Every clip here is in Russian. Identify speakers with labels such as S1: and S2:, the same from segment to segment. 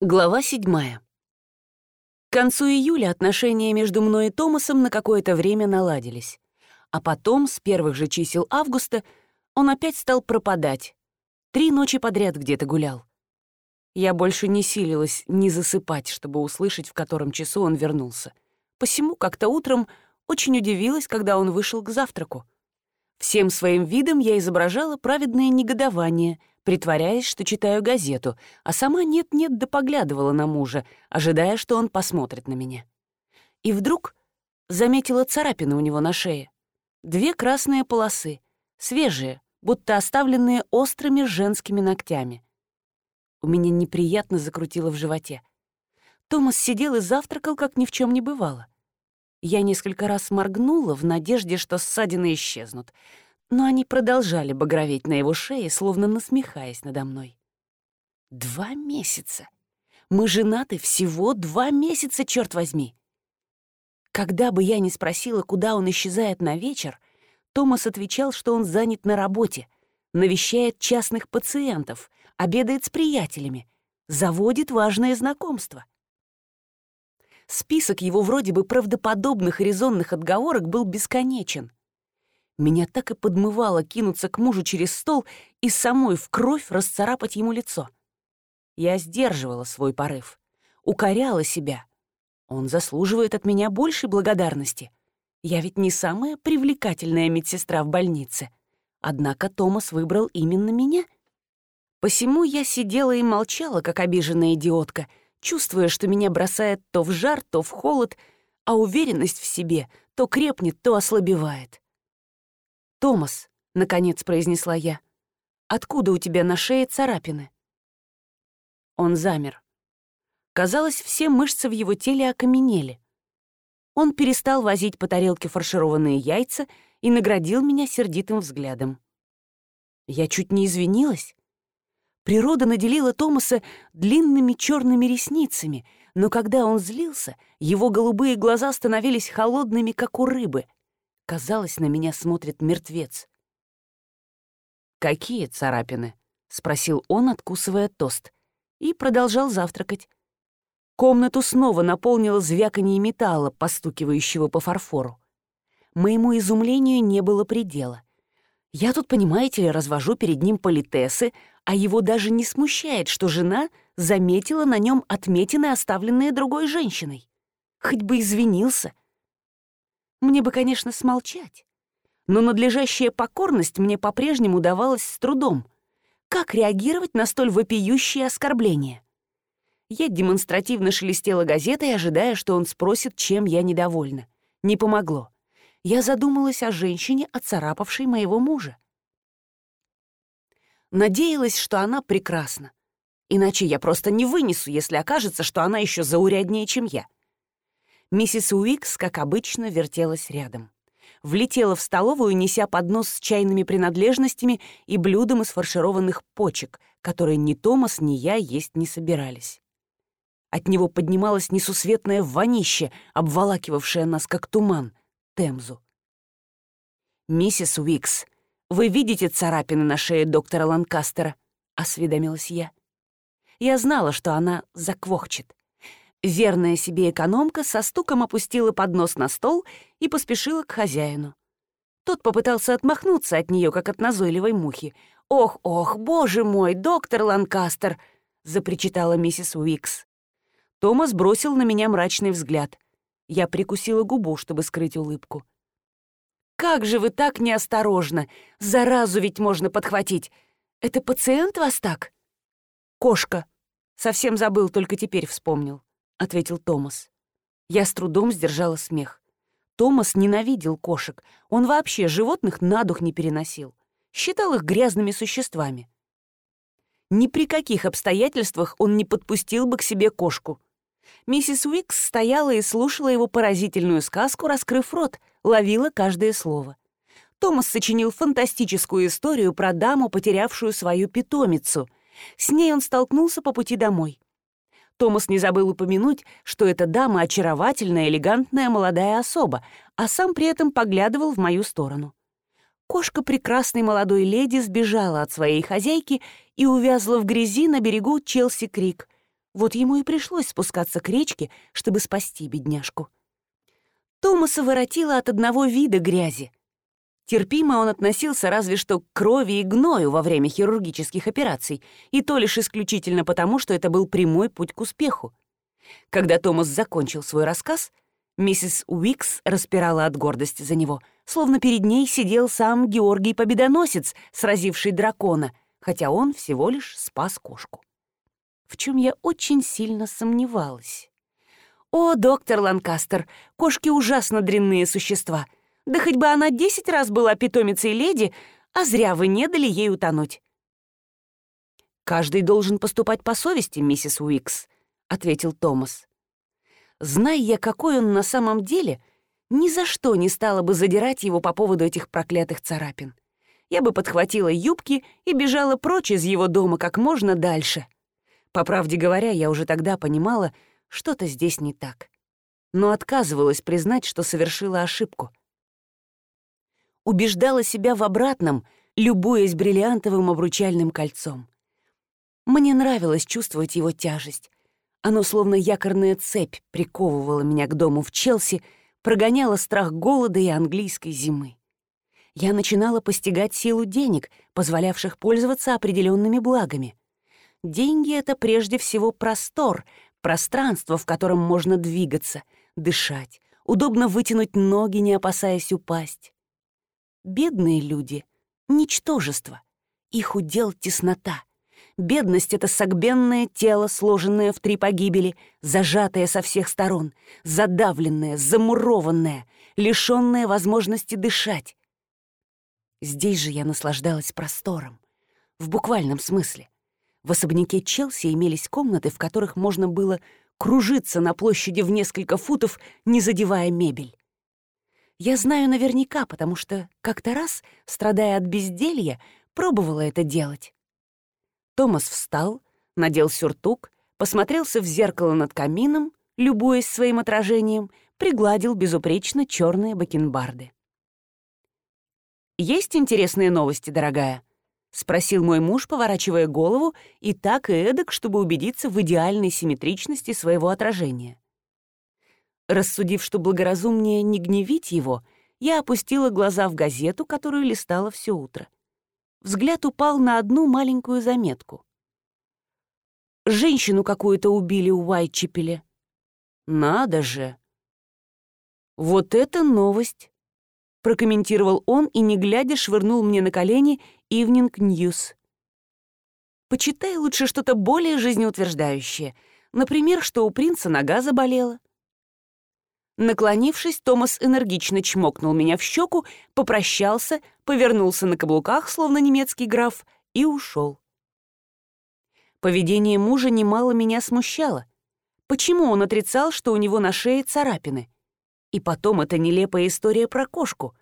S1: Глава седьмая. К концу июля отношения между мной и Томасом на какое-то время наладились. А потом, с первых же чисел августа, он опять стал пропадать. Три ночи подряд где-то гулял. Я больше не силилась не засыпать, чтобы услышать, в котором часу он вернулся. Посему как-то утром очень удивилась, когда он вышел к завтраку. Всем своим видом я изображала праведное негодование, притворяясь, что читаю газету, а сама нет-нет да поглядывала на мужа, ожидая, что он посмотрит на меня. И вдруг заметила царапины у него на шее. Две красные полосы, свежие, будто оставленные острыми женскими ногтями. У меня неприятно закрутило в животе. Томас сидел и завтракал, как ни в чем не бывало. Я несколько раз моргнула в надежде, что ссадины исчезнут — но они продолжали багроветь на его шее, словно насмехаясь надо мной. Два месяца. Мы женаты всего два месяца, черт возьми. Когда бы я ни спросила, куда он исчезает на вечер, Томас отвечал, что он занят на работе, навещает частных пациентов, обедает с приятелями, заводит важное знакомство. Список его вроде бы правдоподобных и резонных отговорок был бесконечен. Меня так и подмывало кинуться к мужу через стол и самой в кровь расцарапать ему лицо. Я сдерживала свой порыв, укоряла себя. Он заслуживает от меня большей благодарности. Я ведь не самая привлекательная медсестра в больнице. Однако Томас выбрал именно меня. Посему я сидела и молчала, как обиженная идиотка, чувствуя, что меня бросает то в жар, то в холод, а уверенность в себе то крепнет, то ослабевает. «Томас», — наконец произнесла я, — «откуда у тебя на шее царапины?» Он замер. Казалось, все мышцы в его теле окаменели. Он перестал возить по тарелке фаршированные яйца и наградил меня сердитым взглядом. Я чуть не извинилась. Природа наделила Томаса длинными черными ресницами, но когда он злился, его голубые глаза становились холодными, как у рыбы — Казалось, на меня смотрит мертвец. «Какие царапины?» — спросил он, откусывая тост, и продолжал завтракать. Комнату снова наполнило звяканье металла, постукивающего по фарфору. Моему изумлению не было предела. Я тут, понимаете ли, развожу перед ним политесы, а его даже не смущает, что жена заметила на нем отметины, оставленные другой женщиной. Хоть бы извинился — мне бы, конечно, смолчать. Но надлежащая покорность мне по-прежнему давалась с трудом. Как реагировать на столь вопиющее оскорбление? Я демонстративно шелестела газетой, ожидая, что он спросит, чем я недовольна. Не помогло. Я задумалась о женщине, оцарапавшей моего мужа. Надеялась, что она прекрасна. Иначе я просто не вынесу, если окажется, что она еще зауряднее, чем я. Миссис Уикс, как обычно, вертелась рядом. Влетела в столовую, неся поднос с чайными принадлежностями и блюдом из фаршированных почек, которые ни Томас, ни я есть не собирались. От него поднималось несусветное вонище, обволакивавшее нас, как туман, Темзу. «Миссис Уикс, вы видите царапины на шее доктора Ланкастера?» — осведомилась я. Я знала, что она заквохчет. Верная себе экономка со стуком опустила поднос на стол и поспешила к хозяину. Тот попытался отмахнуться от нее, как от назойливой мухи. «Ох, ох, боже мой, доктор Ланкастер!» — запричитала миссис Уикс. Томас бросил на меня мрачный взгляд. Я прикусила губу, чтобы скрыть улыбку. «Как же вы так неосторожно! Заразу ведь можно подхватить! Это пациент вас так?» «Кошка!» Совсем забыл, только теперь вспомнил. — ответил Томас. Я с трудом сдержала смех. Томас ненавидел кошек. Он вообще животных на дух не переносил. Считал их грязными существами. Ни при каких обстоятельствах он не подпустил бы к себе кошку. Миссис Уикс стояла и слушала его поразительную сказку, раскрыв рот, ловила каждое слово. Томас сочинил фантастическую историю про даму, потерявшую свою питомицу. С ней он столкнулся по пути домой. Томас не забыл упомянуть, что эта дама — очаровательная, элегантная молодая особа, а сам при этом поглядывал в мою сторону. Кошка прекрасной молодой леди сбежала от своей хозяйки и увязла в грязи на берегу Челси-Крик. Вот ему и пришлось спускаться к речке, чтобы спасти бедняжку. Томаса воротило от одного вида грязи. Терпимо он относился разве что к крови и гною во время хирургических операций, и то лишь исключительно потому, что это был прямой путь к успеху. Когда Томас закончил свой рассказ, миссис Уикс распирала от гордости за него, словно перед ней сидел сам Георгий Победоносец, сразивший дракона, хотя он всего лишь спас кошку. В чем я очень сильно сомневалась. «О, доктор Ланкастер, кошки ужасно дрянные существа», да хоть бы она десять раз была питомицей леди, а зря вы не дали ей утонуть. «Каждый должен поступать по совести, миссис Уикс», — ответил Томас. «Зная я, какой он на самом деле, ни за что не стала бы задирать его по поводу этих проклятых царапин. Я бы подхватила юбки и бежала прочь из его дома как можно дальше. По правде говоря, я уже тогда понимала, что-то здесь не так. Но отказывалась признать, что совершила ошибку убеждала себя в обратном, любуясь бриллиантовым обручальным кольцом. Мне нравилось чувствовать его тяжесть. Оно, словно якорная цепь, приковывало меня к дому в Челси, прогоняло страх голода и английской зимы. Я начинала постигать силу денег, позволявших пользоваться определенными благами. Деньги — это прежде всего простор, пространство, в котором можно двигаться, дышать, удобно вытянуть ноги, не опасаясь упасть. Бедные люди — ничтожество. Их удел теснота. Бедность — это согбенное тело, сложенное в три погибели, зажатое со всех сторон, задавленное, замурованное, лишенное возможности дышать. Здесь же я наслаждалась простором. В буквальном смысле. В особняке Челси имелись комнаты, в которых можно было кружиться на площади в несколько футов, не задевая мебель. Я знаю наверняка, потому что как-то раз, страдая от безделья, пробовала это делать. Томас встал, надел сюртук, посмотрелся в зеркало над камином, любуясь своим отражением, пригладил безупречно черные бакенбарды. «Есть интересные новости, дорогая?» — спросил мой муж, поворачивая голову, и так и эдак, чтобы убедиться в идеальной симметричности своего отражения. Рассудив, что благоразумнее не гневить его, я опустила глаза в газету, которую листала все утро. Взгляд упал на одну маленькую заметку. Женщину какую-то убили в Уайтчепеле. Надо же! Вот это новость! Прокомментировал он и, не глядя, швырнул мне на колени «Ивнинг Ньюс». Почитай лучше что-то более жизнеутверждающее. Например, что у принца нога заболела. Наклонившись, Томас энергично чмокнул меня в щеку, попрощался, повернулся на каблуках, словно немецкий граф, и ушел. Поведение мужа немало меня смущало. Почему он отрицал, что у него на шее царапины? И потом эта нелепая история про кошку.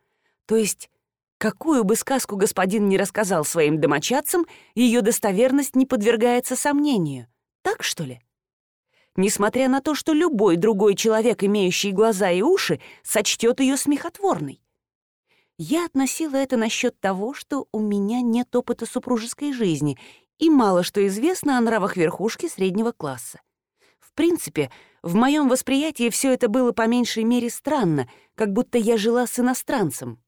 S1: То есть, какую бы сказку господин не рассказал своим домочадцам, ее достоверность не подвергается сомнению. Так, что ли? Несмотря на то, что любой другой человек, имеющий глаза и уши, сочтет ее смехотворной. Я относила это насчет того, что у меня нет опыта супружеской жизни и мало что известно о нравах верхушки среднего класса. В принципе, в моем восприятии все это было по меньшей мере странно, как будто я жила с иностранцем.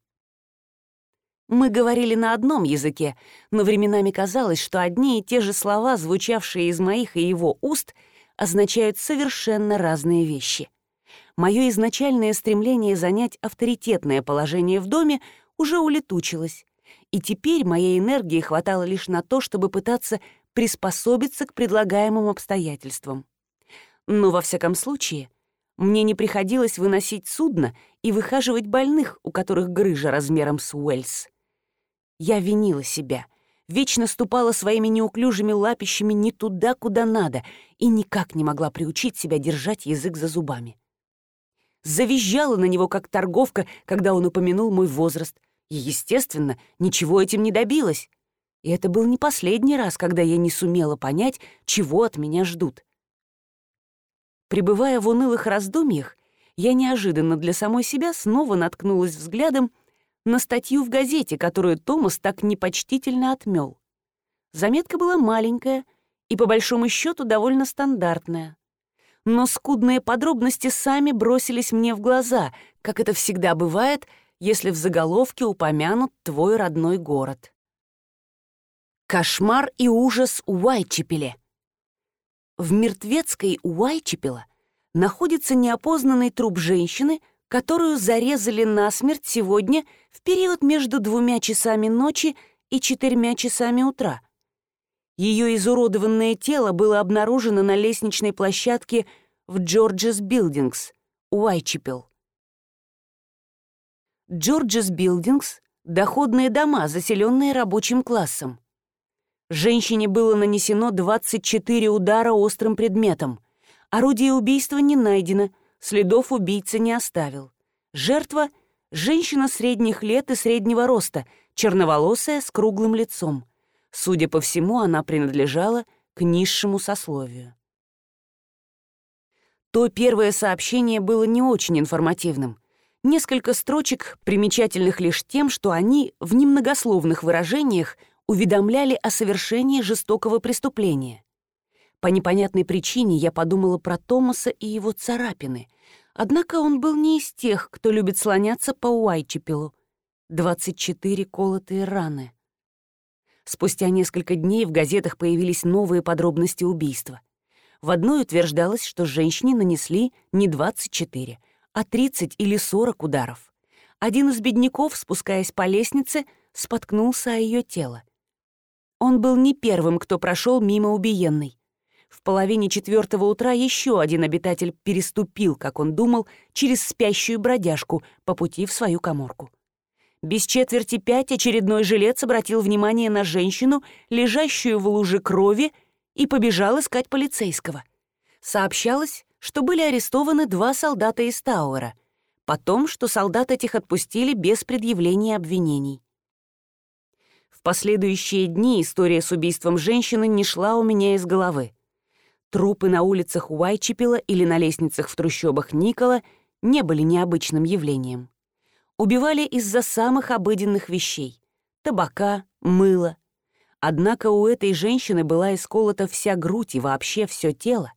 S1: Мы говорили на одном языке, но временами казалось, что одни и те же слова, звучавшие из моих и его уст — означают совершенно разные вещи. Мое изначальное стремление занять авторитетное положение в доме уже улетучилось, и теперь моей энергии хватало лишь на то, чтобы пытаться приспособиться к предлагаемым обстоятельствам. Но, во всяком случае, мне не приходилось выносить судно и выхаживать больных, у которых грыжа размером с Уэльс. Я винила себя — вечно ступала своими неуклюжими лапищами не туда, куда надо, и никак не могла приучить себя держать язык за зубами. Завизжала на него, как торговка, когда он упомянул мой возраст, и, естественно, ничего этим не добилась. И это был не последний раз, когда я не сумела понять, чего от меня ждут. Пребывая в унылых раздумьях, я неожиданно для самой себя снова наткнулась взглядом на статью в газете, которую Томас так непочтительно отмел. Заметка была маленькая и по большому счету довольно стандартная. Но скудные подробности сами бросились мне в глаза, как это всегда бывает, если в заголовке упомянут твой родной город. Кошмар и ужас Уайчепеле. В мертвецкой Уайчепела находится неопознанный труп женщины, которую зарезали насмерть сегодня в период между двумя часами ночи и четырьмя часами утра. Ее изуродованное тело было обнаружено на лестничной площадке в Джорджес Билдингс, Уайчепел. Джорджес Билдингс — доходные дома, заселенные рабочим классом. Женщине было нанесено 24 удара острым предметом. Орудие убийства не найдено, следов убийца не оставил. Жертва — женщина средних лет и среднего роста, черноволосая, с круглым лицом. Судя по всему, она принадлежала к низшему сословию. То первое сообщение было не очень информативным. Несколько строчек, примечательных лишь тем, что они в немногословных выражениях уведомляли о совершении жестокого преступления. По непонятной причине я подумала про Томаса и его царапины. Однако он был не из тех, кто любит слоняться по Уайчепелу. 24 колотые раны. Спустя несколько дней в газетах появились новые подробности убийства. В одной утверждалось, что женщине нанесли не 24, а 30 или 40 ударов. Один из бедняков, спускаясь по лестнице, споткнулся о ее тело. Он был не первым, кто прошел мимо убиенной. В половине четвертого утра еще один обитатель переступил, как он думал, через спящую бродяжку по пути в свою коморку. Без четверти пять очередной жилец обратил внимание на женщину, лежащую в луже крови, и побежал искать полицейского. Сообщалось, что были арестованы два солдата из Тауэра, потом, что солдат этих отпустили без предъявления обвинений. В последующие дни история с убийством женщины не шла у меня из головы. Трупы на улицах Уайчепела или на лестницах в трущобах Никола не были необычным явлением убивали из-за самых обыденных вещей — табака, мыла. Однако у этой женщины была исколота вся грудь и вообще все тело.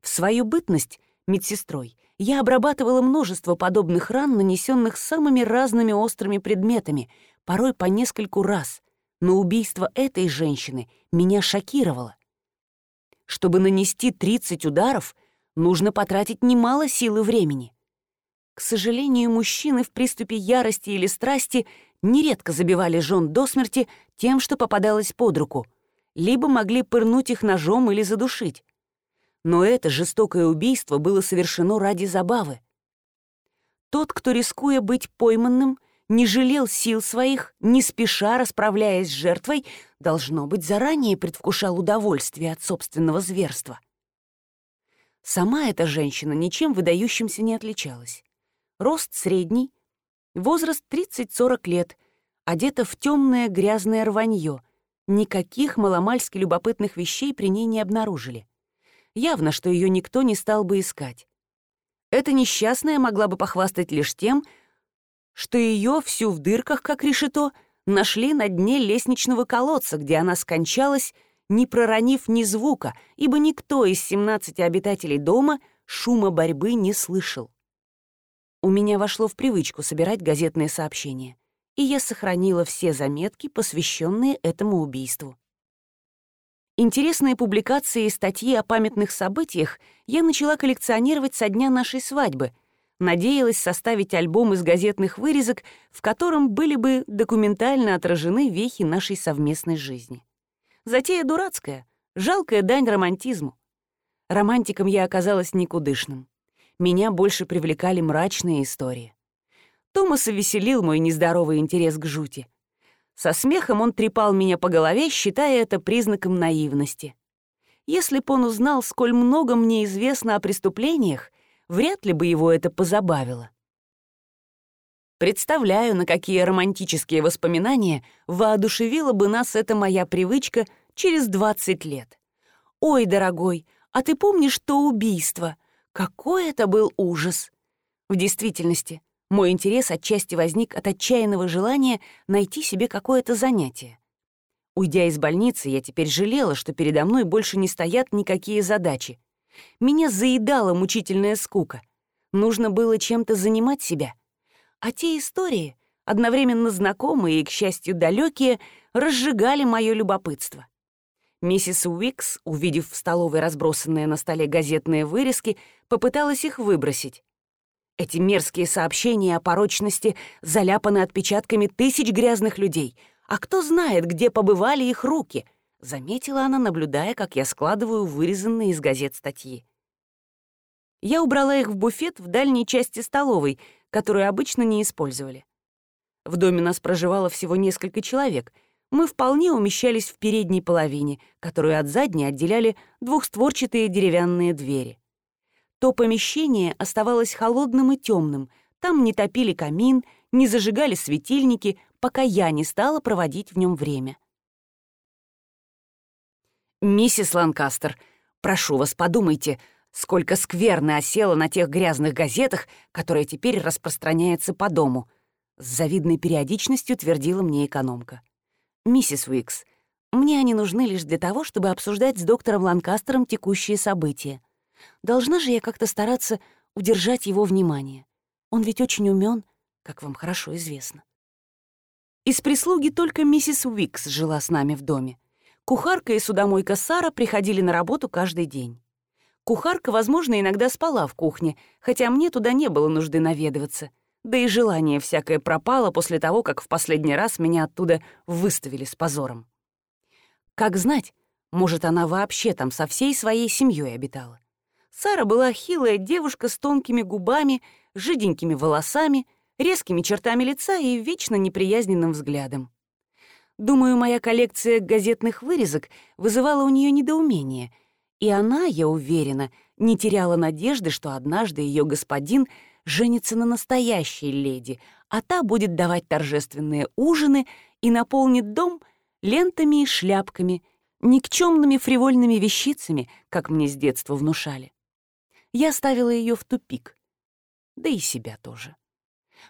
S1: В свою бытность медсестрой я обрабатывала множество подобных ран, нанесенных самыми разными острыми предметами, порой по нескольку раз, но убийство этой женщины меня шокировало. Чтобы нанести 30 ударов, нужно потратить немало сил и времени. К сожалению, мужчины в приступе ярости или страсти нередко забивали жен до смерти тем, что попадалось под руку, либо могли пырнуть их ножом или задушить. Но это жестокое убийство было совершено ради забавы. Тот, кто, рискуя быть пойманным, не жалел сил своих, не спеша расправляясь с жертвой, должно быть, заранее предвкушал удовольствие от собственного зверства. Сама эта женщина ничем выдающимся не отличалась рост средний, возраст 30-40 лет, одета в темное грязное рванье. Никаких маломальски любопытных вещей при ней не обнаружили. Явно, что ее никто не стал бы искать. Эта несчастная могла бы похвастать лишь тем, что ее всю в дырках, как решето, нашли на дне лестничного колодца, где она скончалась, не проронив ни звука, ибо никто из 17 обитателей дома шума борьбы не слышал. У меня вошло в привычку собирать газетные сообщения, и я сохранила все заметки, посвященные этому убийству. Интересные публикации и статьи о памятных событиях я начала коллекционировать со дня нашей свадьбы. Надеялась составить альбом из газетных вырезок, в котором были бы документально отражены вехи нашей совместной жизни. Затея дурацкая, жалкая дань романтизму. Романтиком я оказалась никудышным меня больше привлекали мрачные истории. Томаса веселил мой нездоровый интерес к жути. Со смехом он трепал меня по голове, считая это признаком наивности. Если б он узнал, сколь много мне известно о преступлениях, вряд ли бы его это позабавило. Представляю, на какие романтические воспоминания воодушевила бы нас эта моя привычка через 20 лет. «Ой, дорогой, а ты помнишь то убийство?» Какой это был ужас! В действительности, мой интерес отчасти возник от отчаянного желания найти себе какое-то занятие. Уйдя из больницы, я теперь жалела, что передо мной больше не стоят никакие задачи. Меня заедала мучительная скука. Нужно было чем-то занимать себя. А те истории, одновременно знакомые и, к счастью, далекие, разжигали мое любопытство. Миссис Уикс, увидев в столовой разбросанные на столе газетные вырезки, попыталась их выбросить. Эти мерзкие сообщения о порочности заляпаны отпечатками тысяч грязных людей. А кто знает, где побывали их руки? Заметила она, наблюдая, как я складываю вырезанные из газет статьи. Я убрала их в буфет в дальней части столовой, которую обычно не использовали. В доме нас проживало всего несколько человек. Мы вполне умещались в передней половине, которую от задней отделяли двухстворчатые деревянные двери. То помещение оставалось холодным и темным, там не топили камин, не зажигали светильники, пока я не стала проводить в нем время. «Миссис Ланкастер, прошу вас, подумайте, сколько скверны осело на тех грязных газетах, которые теперь распространяются по дому», с завидной периодичностью твердила мне экономка. «Миссис Уикс, мне они нужны лишь для того, чтобы обсуждать с доктором Ланкастером текущие события. Должна же я как-то стараться удержать его внимание. Он ведь очень умен, как вам хорошо известно. Из прислуги только миссис Уикс жила с нами в доме. Кухарка и судомойка Сара приходили на работу каждый день. Кухарка, возможно, иногда спала в кухне, хотя мне туда не было нужды наведываться. Да и желание всякое пропало после того, как в последний раз меня оттуда выставили с позором. Как знать, может, она вообще там со всей своей семьей обитала. Сара была хилая девушка с тонкими губами, жиденькими волосами, резкими чертами лица и вечно неприязненным взглядом. Думаю, моя коллекция газетных вырезок вызывала у нее недоумение, и она, я уверена, не теряла надежды, что однажды ее господин женится на настоящей леди, а та будет давать торжественные ужины и наполнит дом лентами и шляпками, никчемными фривольными вещицами, как мне с детства внушали я ставила ее в тупик. Да и себя тоже.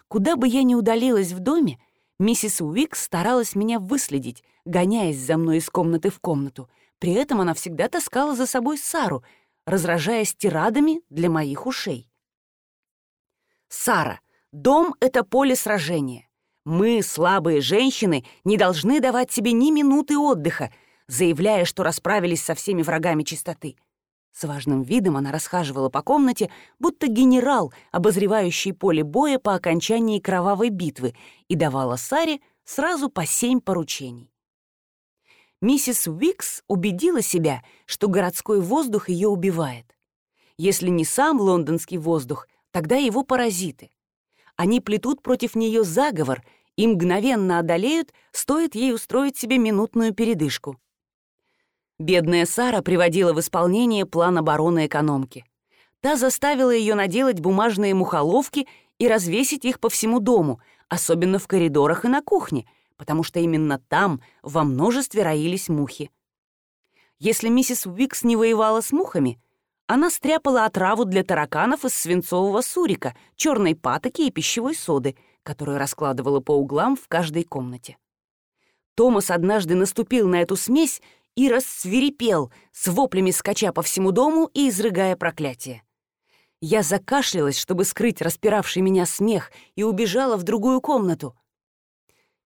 S1: Куда бы я ни удалилась в доме, миссис Уикс старалась меня выследить, гоняясь за мной из комнаты в комнату. При этом она всегда таскала за собой Сару, разражаясь тирадами для моих ушей. «Сара, дом — это поле сражения. Мы, слабые женщины, не должны давать себе ни минуты отдыха, заявляя, что расправились со всеми врагами чистоты. С важным видом она расхаживала по комнате, будто генерал, обозревающий поле боя по окончании кровавой битвы, и давала Саре сразу по семь поручений. Миссис Уикс убедила себя, что городской воздух ее убивает. Если не сам лондонский воздух, тогда его паразиты. Они плетут против нее заговор и мгновенно одолеют, стоит ей устроить себе минутную передышку. Бедная Сара приводила в исполнение план обороны экономки. Та заставила ее наделать бумажные мухоловки и развесить их по всему дому, особенно в коридорах и на кухне, потому что именно там во множестве роились мухи. Если миссис Уикс не воевала с мухами, она стряпала отраву для тараканов из свинцового сурика, черной патоки и пищевой соды, которую раскладывала по углам в каждой комнате. Томас однажды наступил на эту смесь и рассвирепел, с воплями скача по всему дому и изрыгая проклятие. Я закашлялась, чтобы скрыть распиравший меня смех, и убежала в другую комнату.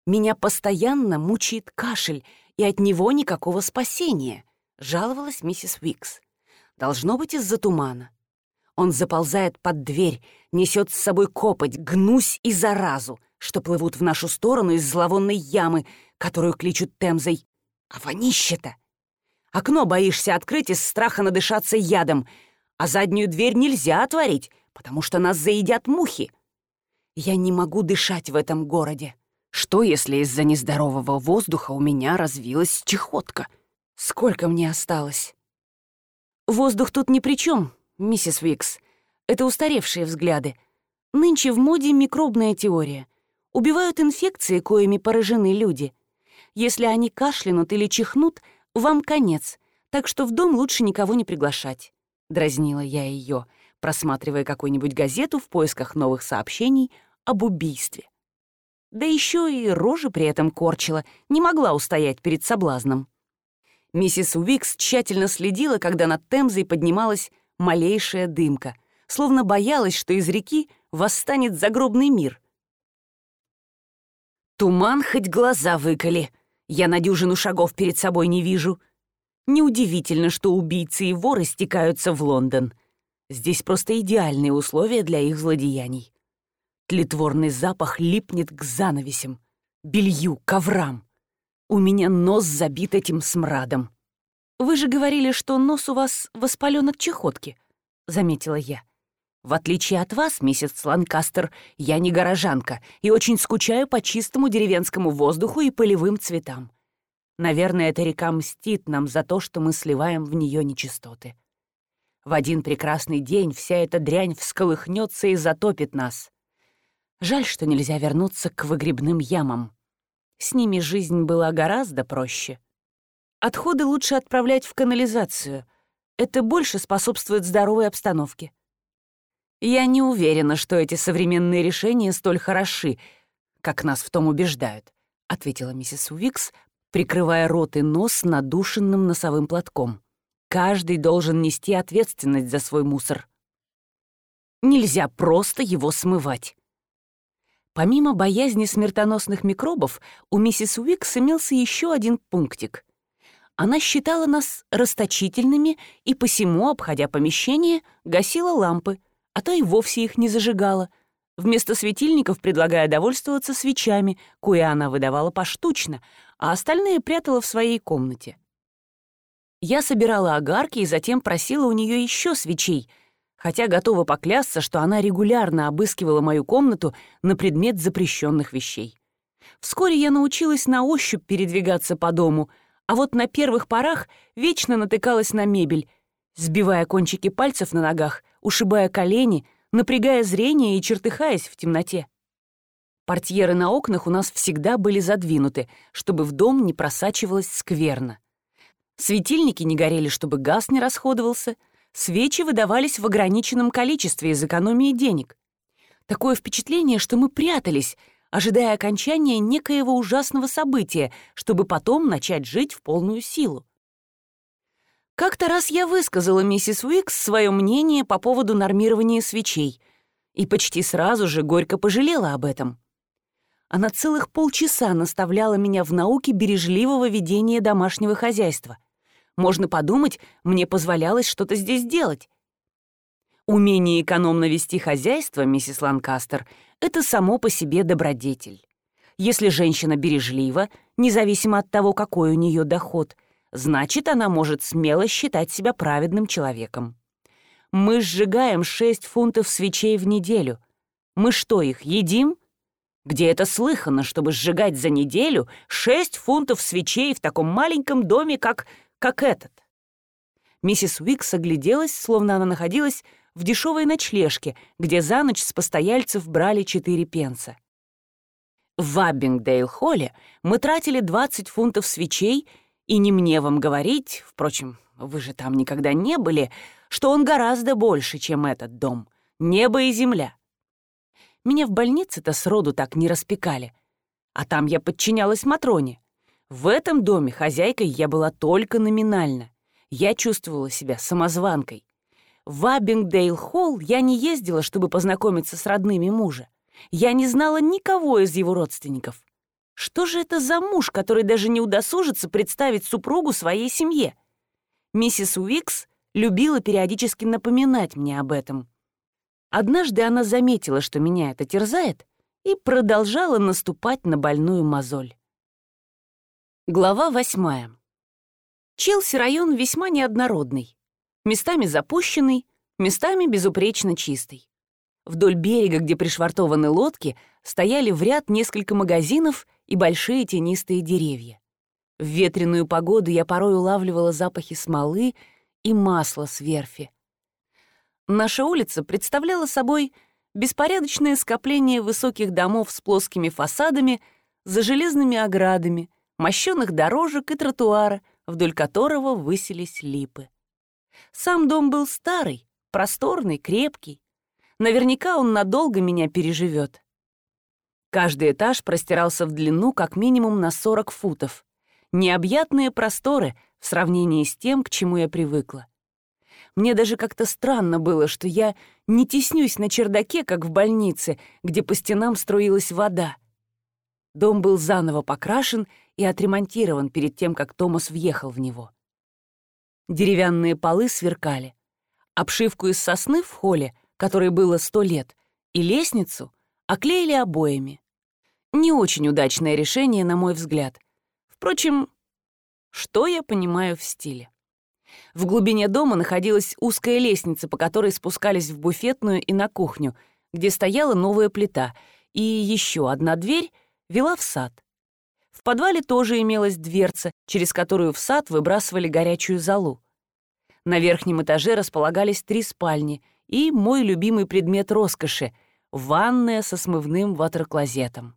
S1: Меня постоянно мучает кашель, и от него никакого спасения, жаловалась миссис Уикс. Должно быть из-за тумана. Он заползает под дверь, несет с собой копоть, гнусь и заразу, что плывут в нашу сторону из зловонной ямы, которую кличут Темзой. А вонище-то! Окно боишься открыть из страха надышаться ядом, а заднюю дверь нельзя отворить, потому что нас заедят мухи. Я не могу дышать в этом городе. Что, если из-за нездорового воздуха у меня развилась чехотка? Сколько мне осталось? Воздух тут ни при чем, миссис Уикс. Это устаревшие взгляды. Нынче в моде микробная теория. Убивают инфекции, коими поражены люди. Если они кашлянут или чихнут, вам конец, так что в дом лучше никого не приглашать», — дразнила я ее, просматривая какую-нибудь газету в поисках новых сообщений об убийстве. да еще и рожи при этом корчила, не могла устоять перед соблазном. Миссис Уикс тщательно следила, когда над Темзой поднималась малейшая дымка, словно боялась, что из реки восстанет загробный мир. Туман хоть глаза выколи, я на дюжину шагов перед собой не вижу. Неудивительно, что убийцы и воры стекаются в Лондон. Здесь просто идеальные условия для их злодеяний. Тлетворный запах липнет к занавесям, белью, коврам. У меня нос забит этим смрадом. «Вы же говорили, что нос у вас воспален от чехотки», — заметила я. «В отличие от вас, миссис Ланкастер, я не горожанка и очень скучаю по чистому деревенскому воздуху и полевым цветам. Наверное, эта река мстит нам за то, что мы сливаем в нее нечистоты. В один прекрасный день вся эта дрянь всколыхнется и затопит нас. Жаль, что нельзя вернуться к выгребным ямам. С ними жизнь была гораздо проще. Отходы лучше отправлять в канализацию. Это больше способствует здоровой обстановке. Я не уверена, что эти современные решения столь хороши, как нас в том убеждают, ответила миссис Уикс, прикрывая рот и нос надушенным носовым платком. Каждый должен нести ответственность за свой мусор. Нельзя просто его смывать. Помимо боязни смертоносных микробов, у миссис Уикс имелся еще один пунктик. Она считала нас расточительными и посему, обходя помещение, гасила лампы, а то и вовсе их не зажигала, вместо светильников предлагая довольствоваться свечами, кое она выдавала поштучно, а остальные прятала в своей комнате. Я собирала огарки и затем просила у нее еще свечей — хотя готова поклясться, что она регулярно обыскивала мою комнату на предмет запрещенных вещей. Вскоре я научилась на ощупь передвигаться по дому, а вот на первых порах вечно натыкалась на мебель, сбивая кончики пальцев на ногах, ушибая колени, напрягая зрение и чертыхаясь в темноте. Портьеры на окнах у нас всегда были задвинуты, чтобы в дом не просачивалось скверно. Светильники не горели, чтобы газ не расходовался — свечи выдавались в ограниченном количестве из экономии денег. Такое впечатление, что мы прятались, ожидая окончания некоего ужасного события, чтобы потом начать жить в полную силу. Как-то раз я высказала миссис Уикс свое мнение по поводу нормирования свечей и почти сразу же горько пожалела об этом. Она целых полчаса наставляла меня в науке бережливого ведения домашнего хозяйства — можно подумать, мне позволялось что-то здесь делать. Умение экономно вести хозяйство, миссис Ланкастер, это само по себе добродетель. Если женщина бережлива, независимо от того, какой у нее доход, значит, она может смело считать себя праведным человеком. Мы сжигаем 6 фунтов свечей в неделю. Мы что, их едим? Где это слыхано, чтобы сжигать за неделю 6 фунтов свечей в таком маленьком доме, как как этот. Миссис Уикс огляделась, словно она находилась в дешевой ночлежке, где за ночь с постояльцев брали четыре пенса. В Аббингдейл-холле мы тратили 20 фунтов свечей, и не мне вам говорить, впрочем, вы же там никогда не были, что он гораздо больше, чем этот дом. Небо и земля. Меня в больнице-то сроду так не распекали. А там я подчинялась Матроне. В этом доме хозяйкой я была только номинально. Я чувствовала себя самозванкой. В Аббингдейл-холл я не ездила, чтобы познакомиться с родными мужа. Я не знала никого из его родственников. Что же это за муж, который даже не удосужится представить супругу своей семье? Миссис Уикс любила периодически напоминать мне об этом. Однажды она заметила, что меня это терзает, и продолжала наступать на больную мозоль. Глава восьмая. Челси район весьма неоднородный. Местами запущенный, местами безупречно чистый. Вдоль берега, где пришвартованы лодки, стояли в ряд несколько магазинов и большие тенистые деревья. В ветреную погоду я порой улавливала запахи смолы и масла с верфи. Наша улица представляла собой беспорядочное скопление высоких домов с плоскими фасадами за железными оградами — мощенных дорожек и тротуара, вдоль которого высились липы. Сам дом был старый, просторный, крепкий. Наверняка он надолго меня переживет. Каждый этаж простирался в длину как минимум на 40 футов. Необъятные просторы в сравнении с тем, к чему я привыкла. Мне даже как-то странно было, что я не теснюсь на чердаке, как в больнице, где по стенам струилась вода. Дом был заново покрашен и отремонтирован перед тем, как Томас въехал в него. Деревянные полы сверкали. Обшивку из сосны в холле, которой было сто лет, и лестницу оклеили обоями. Не очень удачное решение, на мой взгляд. Впрочем, что я понимаю в стиле? В глубине дома находилась узкая лестница, по которой спускались в буфетную и на кухню, где стояла новая плита, и еще одна дверь вела в сад. В подвале тоже имелась дверца, через которую в сад выбрасывали горячую золу. На верхнем этаже располагались три спальни и мой любимый предмет роскоши — ванная со смывным ватерклозетом.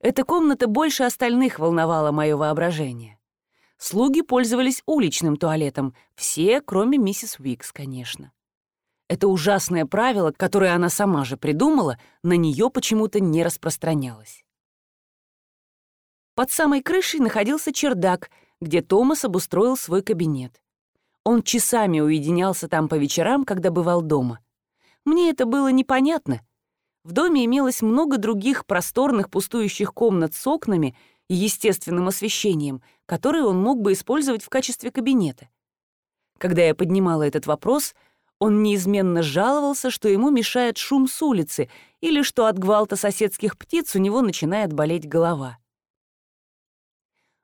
S1: Эта комната больше остальных волновала мое воображение. Слуги пользовались уличным туалетом, все, кроме миссис Уикс, конечно. Это ужасное правило, которое она сама же придумала, на нее почему-то не распространялось. Под самой крышей находился чердак, где Томас обустроил свой кабинет. Он часами уединялся там по вечерам, когда бывал дома. Мне это было непонятно. В доме имелось много других просторных пустующих комнат с окнами и естественным освещением, которые он мог бы использовать в качестве кабинета. Когда я поднимала этот вопрос, он неизменно жаловался, что ему мешает шум с улицы или что от гвалта соседских птиц у него начинает болеть голова.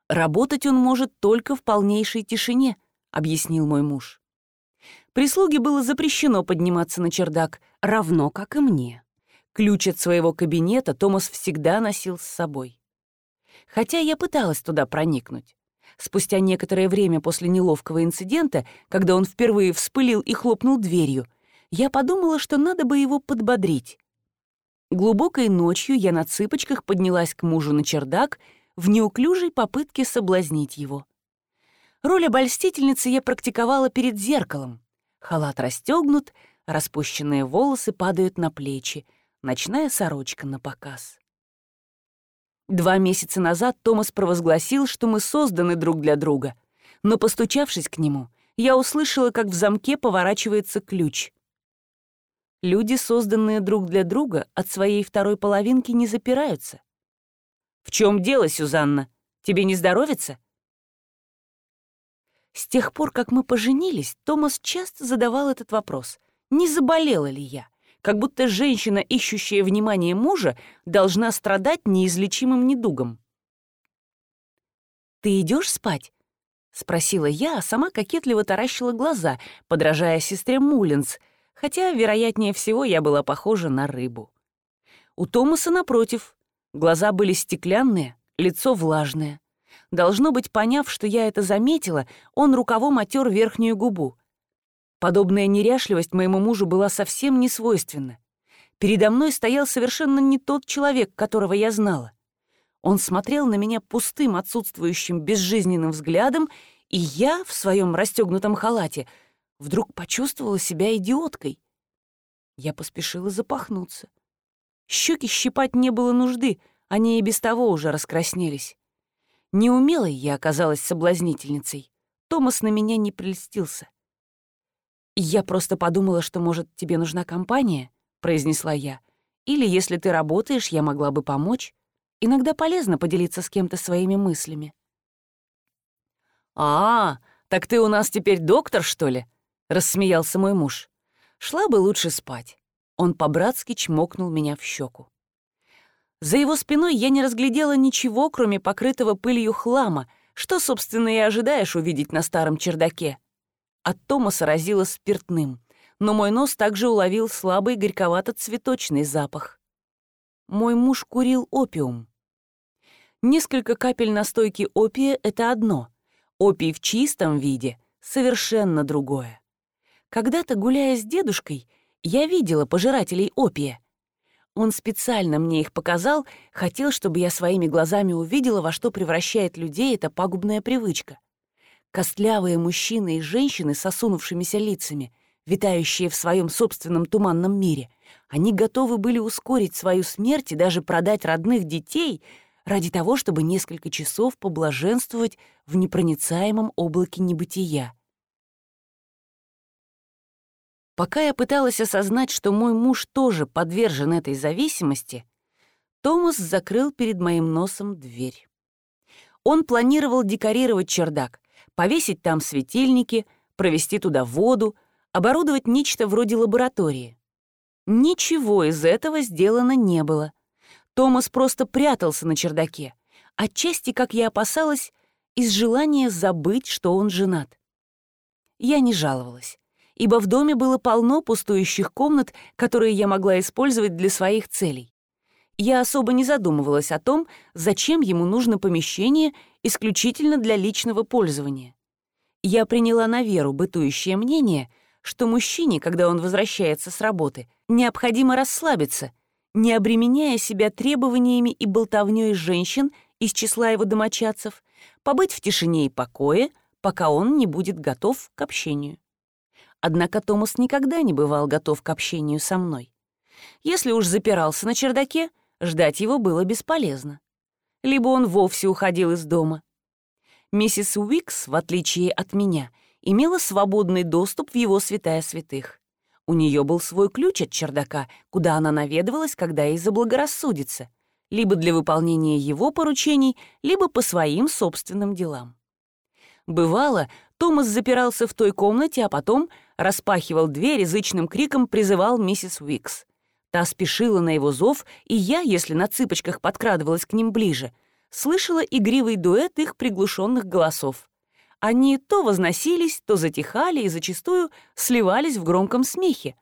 S1: Работать он может только в полнейшей тишине, объяснил мой муж. Прислуге было запрещено подниматься на чердак, равно как и мне. Ключ от своего кабинета Томас всегда носил с собой хотя я пыталась туда проникнуть. Спустя некоторое время после неловкого инцидента, когда он впервые вспылил и хлопнул дверью, я подумала, что надо бы его подбодрить. Глубокой ночью я на цыпочках поднялась к мужу на чердак в неуклюжей попытке соблазнить его. Роль обольстительницы я практиковала перед зеркалом. Халат расстегнут, распущенные волосы падают на плечи, ночная сорочка на показ. Два месяца назад Томас провозгласил, что мы созданы друг для друга. Но, постучавшись к нему, я услышала, как в замке поворачивается ключ. Люди, созданные друг для друга, от своей второй половинки не запираются. «В чем дело, Сюзанна? Тебе не здоровится?» С тех пор, как мы поженились, Томас часто задавал этот вопрос, не заболела ли я как будто женщина, ищущая внимание мужа, должна страдать неизлечимым недугом. «Ты идешь спать?» — спросила я, а сама кокетливо таращила глаза, подражая сестре Мулинс, хотя, вероятнее всего, я была похожа на рыбу. У Томаса, напротив, глаза были стеклянные, лицо влажное. Должно быть, поняв, что я это заметила, он рукавом отер верхнюю губу — Подобная неряшливость моему мужу была совсем не свойственна. Передо мной стоял совершенно не тот человек, которого я знала. Он смотрел на меня пустым, отсутствующим, безжизненным взглядом, и я в своем расстегнутом халате вдруг почувствовала себя идиоткой. Я поспешила запахнуться. Щеки щипать не было нужды, они и без того уже раскраснелись. Неумелой я оказалась соблазнительницей. Томас на меня не прельстился. «Я просто подумала, что, может, тебе нужна компания», — произнесла я. «Или, если ты работаешь, я могла бы помочь. Иногда полезно поделиться с кем-то своими мыслями». «А, так ты у нас теперь доктор, что ли?» — рассмеялся мой муж. «Шла бы лучше спать». Он по-братски чмокнул меня в щеку. За его спиной я не разглядела ничего, кроме покрытого пылью хлама, что, собственно, и ожидаешь увидеть на старом чердаке. От Томаса разило спиртным, но мой нос также уловил слабый горьковато-цветочный запах. Мой муж курил опиум. Несколько капель настойки опия — это одно. Опий в чистом виде — совершенно другое. Когда-то, гуляя с дедушкой, я видела пожирателей опия. Он специально мне их показал, хотел, чтобы я своими глазами увидела, во что превращает людей эта пагубная привычка. Костлявые мужчины и женщины с осунувшимися лицами, витающие в своем собственном туманном мире. Они готовы были ускорить свою смерть и даже продать родных детей ради того, чтобы несколько часов поблаженствовать в непроницаемом облаке небытия. Пока я пыталась осознать, что мой муж тоже подвержен этой зависимости, Томас закрыл перед моим носом дверь. Он планировал декорировать чердак, повесить там светильники, провести туда воду, оборудовать нечто вроде лаборатории. Ничего из этого сделано не было. Томас просто прятался на чердаке, отчасти, как я опасалась, из желания забыть, что он женат. Я не жаловалась, ибо в доме было полно пустующих комнат, которые я могла использовать для своих целей. Я особо не задумывалась о том, зачем ему нужно помещение исключительно для личного пользования. Я приняла на веру бытующее мнение — что мужчине, когда он возвращается с работы, необходимо расслабиться, не обременяя себя требованиями и болтовнёй женщин из числа его домочадцев, побыть в тишине и покое, пока он не будет готов к общению. Однако Томас никогда не бывал готов к общению со мной. Если уж запирался на чердаке, ждать его было бесполезно. Либо он вовсе уходил из дома. Миссис Уикс, в отличие от меня, — имела свободный доступ в его святая святых. У нее был свой ключ от чердака, куда она наведывалась, когда ей заблагорассудится, либо для выполнения его поручений, либо по своим собственным делам. Бывало, Томас запирался в той комнате, а потом распахивал дверь и зычным криком призывал миссис Уикс. Та спешила на его зов, и я, если на цыпочках подкрадывалась к ним ближе, слышала игривый дуэт их приглушенных голосов. Они то возносились, то затихали и зачастую сливались в громком смехе.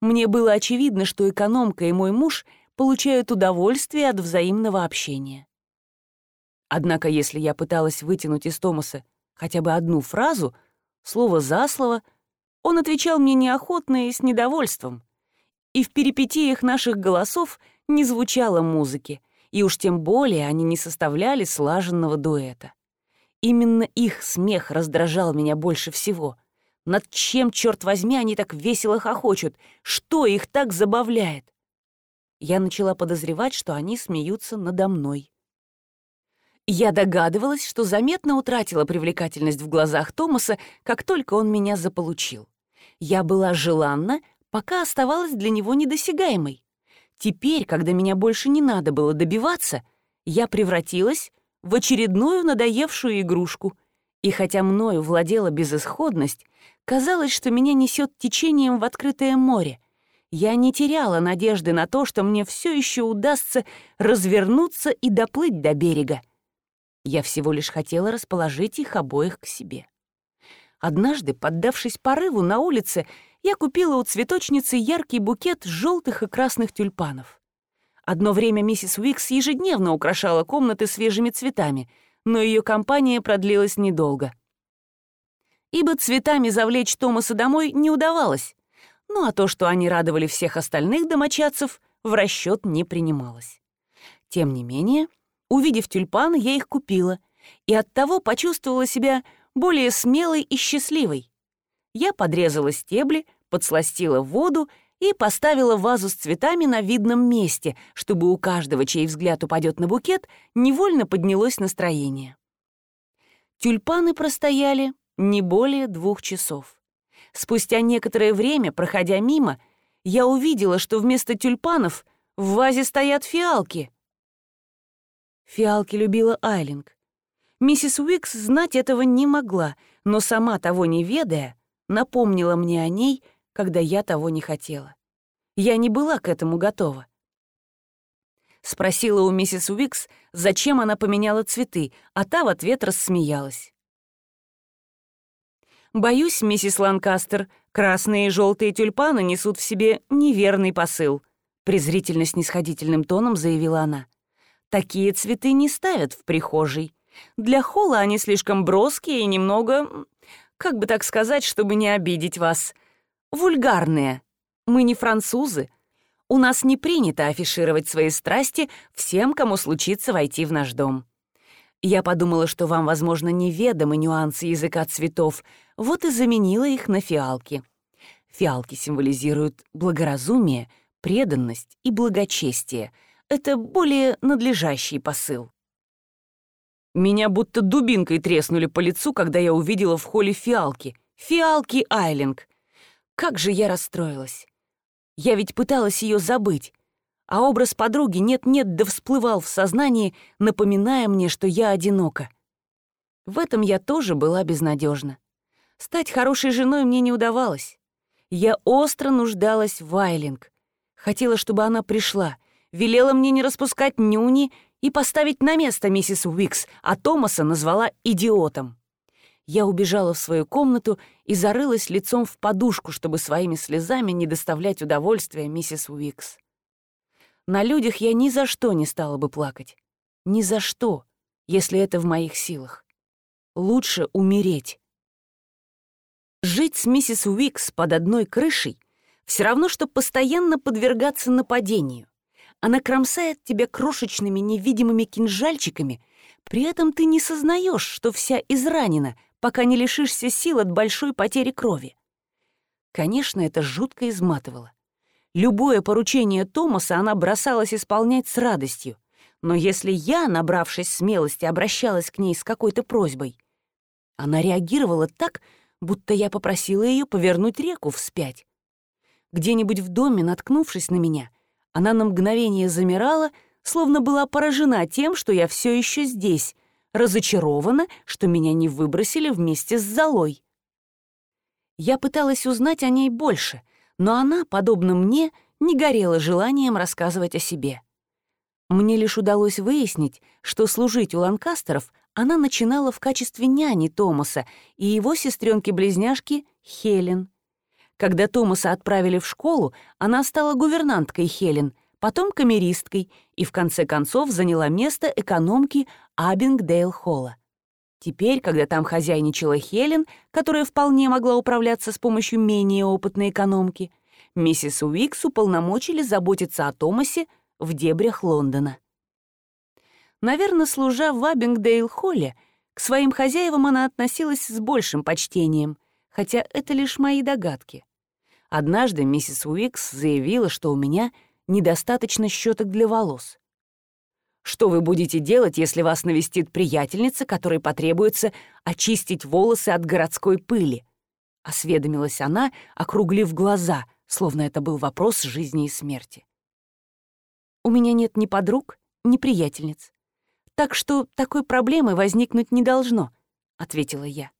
S1: Мне было очевидно, что экономка и мой муж получают удовольствие от взаимного общения. Однако если я пыталась вытянуть из Томаса хотя бы одну фразу, слово за слово, он отвечал мне неохотно и с недовольством. И в перипетиях наших голосов не звучало музыки, и уж тем более они не составляли слаженного дуэта. Именно их смех раздражал меня больше всего. Над чем, черт возьми, они так весело хохочут? Что их так забавляет? Я начала подозревать, что они смеются надо мной. Я догадывалась, что заметно утратила привлекательность в глазах Томаса, как только он меня заполучил. Я была желанна, пока оставалась для него недосягаемой. Теперь, когда меня больше не надо было добиваться, я превратилась в очередную надоевшую игрушку, и хотя мною владела безысходность, казалось, что меня несет течением в открытое море. Я не теряла надежды на то, что мне все еще удастся развернуться и доплыть до берега. Я всего лишь хотела расположить их обоих к себе. Однажды, поддавшись порыву на улице, я купила у цветочницы яркий букет желтых и красных тюльпанов. Одно время миссис Уикс ежедневно украшала комнаты свежими цветами, но ее компания продлилась недолго. Ибо цветами завлечь Томаса домой не удавалось, ну а то, что они радовали всех остальных домочадцев, в расчет не принималось. Тем не менее, увидев тюльпаны, я их купила, и оттого почувствовала себя более смелой и счастливой. Я подрезала стебли, подсластила воду и поставила вазу с цветами на видном месте, чтобы у каждого, чей взгляд упадет на букет, невольно поднялось настроение. Тюльпаны простояли не более двух часов. Спустя некоторое время, проходя мимо, я увидела, что вместо тюльпанов в вазе стоят фиалки. Фиалки любила Айлинг. Миссис Уикс знать этого не могла, но сама того не ведая, напомнила мне о ней — когда я того не хотела. Я не была к этому готова. Спросила у миссис Уикс, зачем она поменяла цветы, а та в ответ рассмеялась. «Боюсь, миссис Ланкастер, красные и желтые тюльпаны несут в себе неверный посыл», презрительно-снисходительным тоном заявила она. «Такие цветы не ставят в прихожей. Для холла они слишком броские и немного, как бы так сказать, чтобы не обидеть вас, вульгарные. Мы не французы. У нас не принято афишировать свои страсти всем, кому случится войти в наш дом. Я подумала, что вам, возможно, неведомы нюансы языка цветов, вот и заменила их на фиалки. Фиалки символизируют благоразумие, преданность и благочестие. Это более надлежащий посыл. Меня будто дубинкой треснули по лицу, когда я увидела в холле фиалки. Фиалки Айлинг. Как же я расстроилась. Я ведь пыталась ее забыть. А образ подруги нет-нет да всплывал в сознании, напоминая мне, что я одинока. В этом я тоже была безнадежна. Стать хорошей женой мне не удавалось. Я остро нуждалась в Айлинг. Хотела, чтобы она пришла, велела мне не распускать нюни и поставить на место миссис Уикс, а Томаса назвала идиотом. Я убежала в свою комнату и зарылась лицом в подушку, чтобы своими слезами не доставлять удовольствия миссис Уикс. На людях я ни за что не стала бы плакать. Ни за что, если это в моих силах. Лучше умереть. Жить с миссис Уикс под одной крышей все равно, что постоянно подвергаться нападению. Она кромсает тебя крошечными невидимыми кинжальчиками, при этом ты не сознаешь, что вся изранена, пока не лишишься сил от большой потери крови. Конечно, это жутко изматывало. Любое поручение Томаса она бросалась исполнять с радостью, но если я, набравшись смелости, обращалась к ней с какой-то просьбой, она реагировала так, будто я попросила ее повернуть реку вспять. Где-нибудь в доме, наткнувшись на меня, она на мгновение замирала, словно была поражена тем, что я все еще здесь, разочарована, что меня не выбросили вместе с Золой. Я пыталась узнать о ней больше, но она, подобно мне, не горела желанием рассказывать о себе. Мне лишь удалось выяснить, что служить у Ланкастеров она начинала в качестве няни Томаса и его сестренки-близняшки Хелен. Когда Томаса отправили в школу, она стала гувернанткой Хелен, потом камеристкой и в конце концов заняла место экономки Абингдейл-Холла. Теперь, когда там хозяйничала Хелен, которая вполне могла управляться с помощью менее опытной экономки, миссис Уикс уполномочили заботиться о Томасе в дебрях Лондона. Наверное, служа в Абингдейл-Холле, к своим хозяевам она относилась с большим почтением, хотя это лишь мои догадки. Однажды миссис Уикс заявила, что у меня недостаточно щеток для волос. Что вы будете делать, если вас навестит приятельница, которой потребуется очистить волосы от городской пыли? Осведомилась она, округлив глаза, словно это был вопрос жизни и смерти. У меня нет ни подруг, ни приятельниц. Так что такой проблемы возникнуть не должно, ответила я.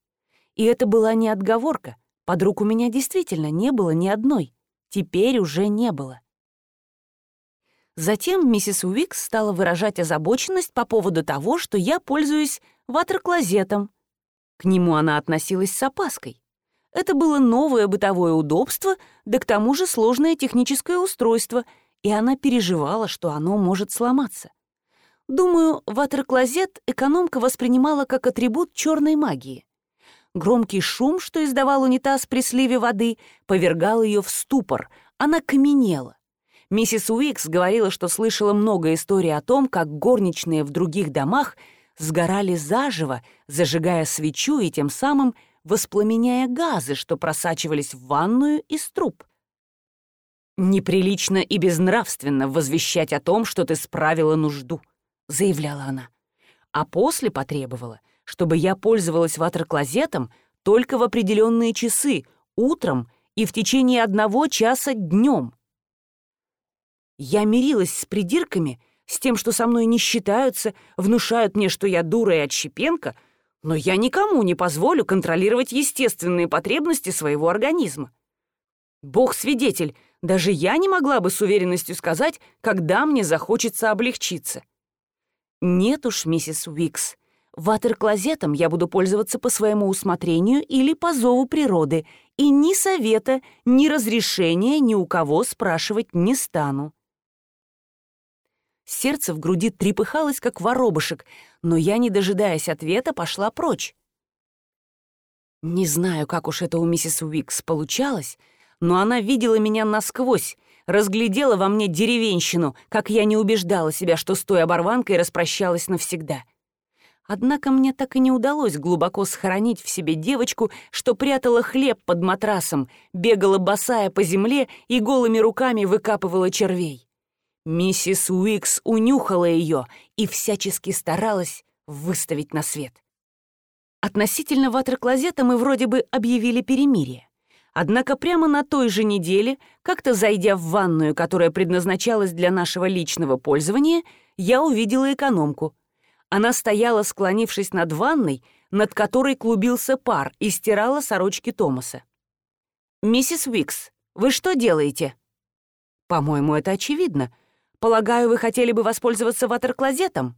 S1: И это была не отговорка. Подруг у меня действительно не было ни одной. Теперь уже не было. Затем миссис Уикс стала выражать озабоченность по поводу того, что я пользуюсь ватер-клозетом. К нему она относилась с опаской. Это было новое бытовое удобство, да к тому же сложное техническое устройство, и она переживала, что оно может сломаться. Думаю, ватер-клозет экономка воспринимала как атрибут черной магии. Громкий шум, что издавал унитаз при сливе воды, повергал ее в ступор. Она каменела. Миссис Уикс говорила, что слышала много историй о том, как горничные в других домах сгорали заживо, зажигая свечу и тем самым воспламеняя газы, что просачивались в ванную из труб. «Неприлично и безнравственно возвещать о том, что ты справила нужду», — заявляла она. А после потребовала — чтобы я пользовалась ватер-клозетом только в определенные часы, утром и в течение одного часа днем. Я мирилась с придирками, с тем, что со мной не считаются, внушают мне, что я дура и отщепенка, но я никому не позволю контролировать естественные потребности своего организма. Бог свидетель, даже я не могла бы с уверенностью сказать, когда мне захочется облегчиться. Нет уж, миссис Уикс, Ватер-клозетом я буду пользоваться по своему усмотрению или по зову природы, и ни совета, ни разрешения ни у кого спрашивать не стану. Сердце в груди трепыхалось, как воробушек, но я, не дожидаясь ответа, пошла прочь. Не знаю, как уж это у миссис Уикс получалось, но она видела меня насквозь, разглядела во мне деревенщину, как я не убеждала себя, что с той оборванкой распрощалась навсегда — Однако мне так и не удалось глубоко сохранить в себе девочку, что прятала хлеб под матрасом, бегала босая по земле и голыми руками выкапывала червей. Миссис Уикс унюхала ее и всячески старалась выставить на свет. Относительно ватер-клозета мы вроде бы объявили перемирие. Однако прямо на той же неделе, как-то зайдя в ванную, которая предназначалась для нашего личного пользования, я увидела экономку. Она стояла, склонившись над ванной, над которой клубился пар, и стирала сорочки Томаса. «Миссис Уикс, вы что делаете?» «По-моему, это очевидно. Полагаю, вы хотели бы воспользоваться ватер-клозетом?»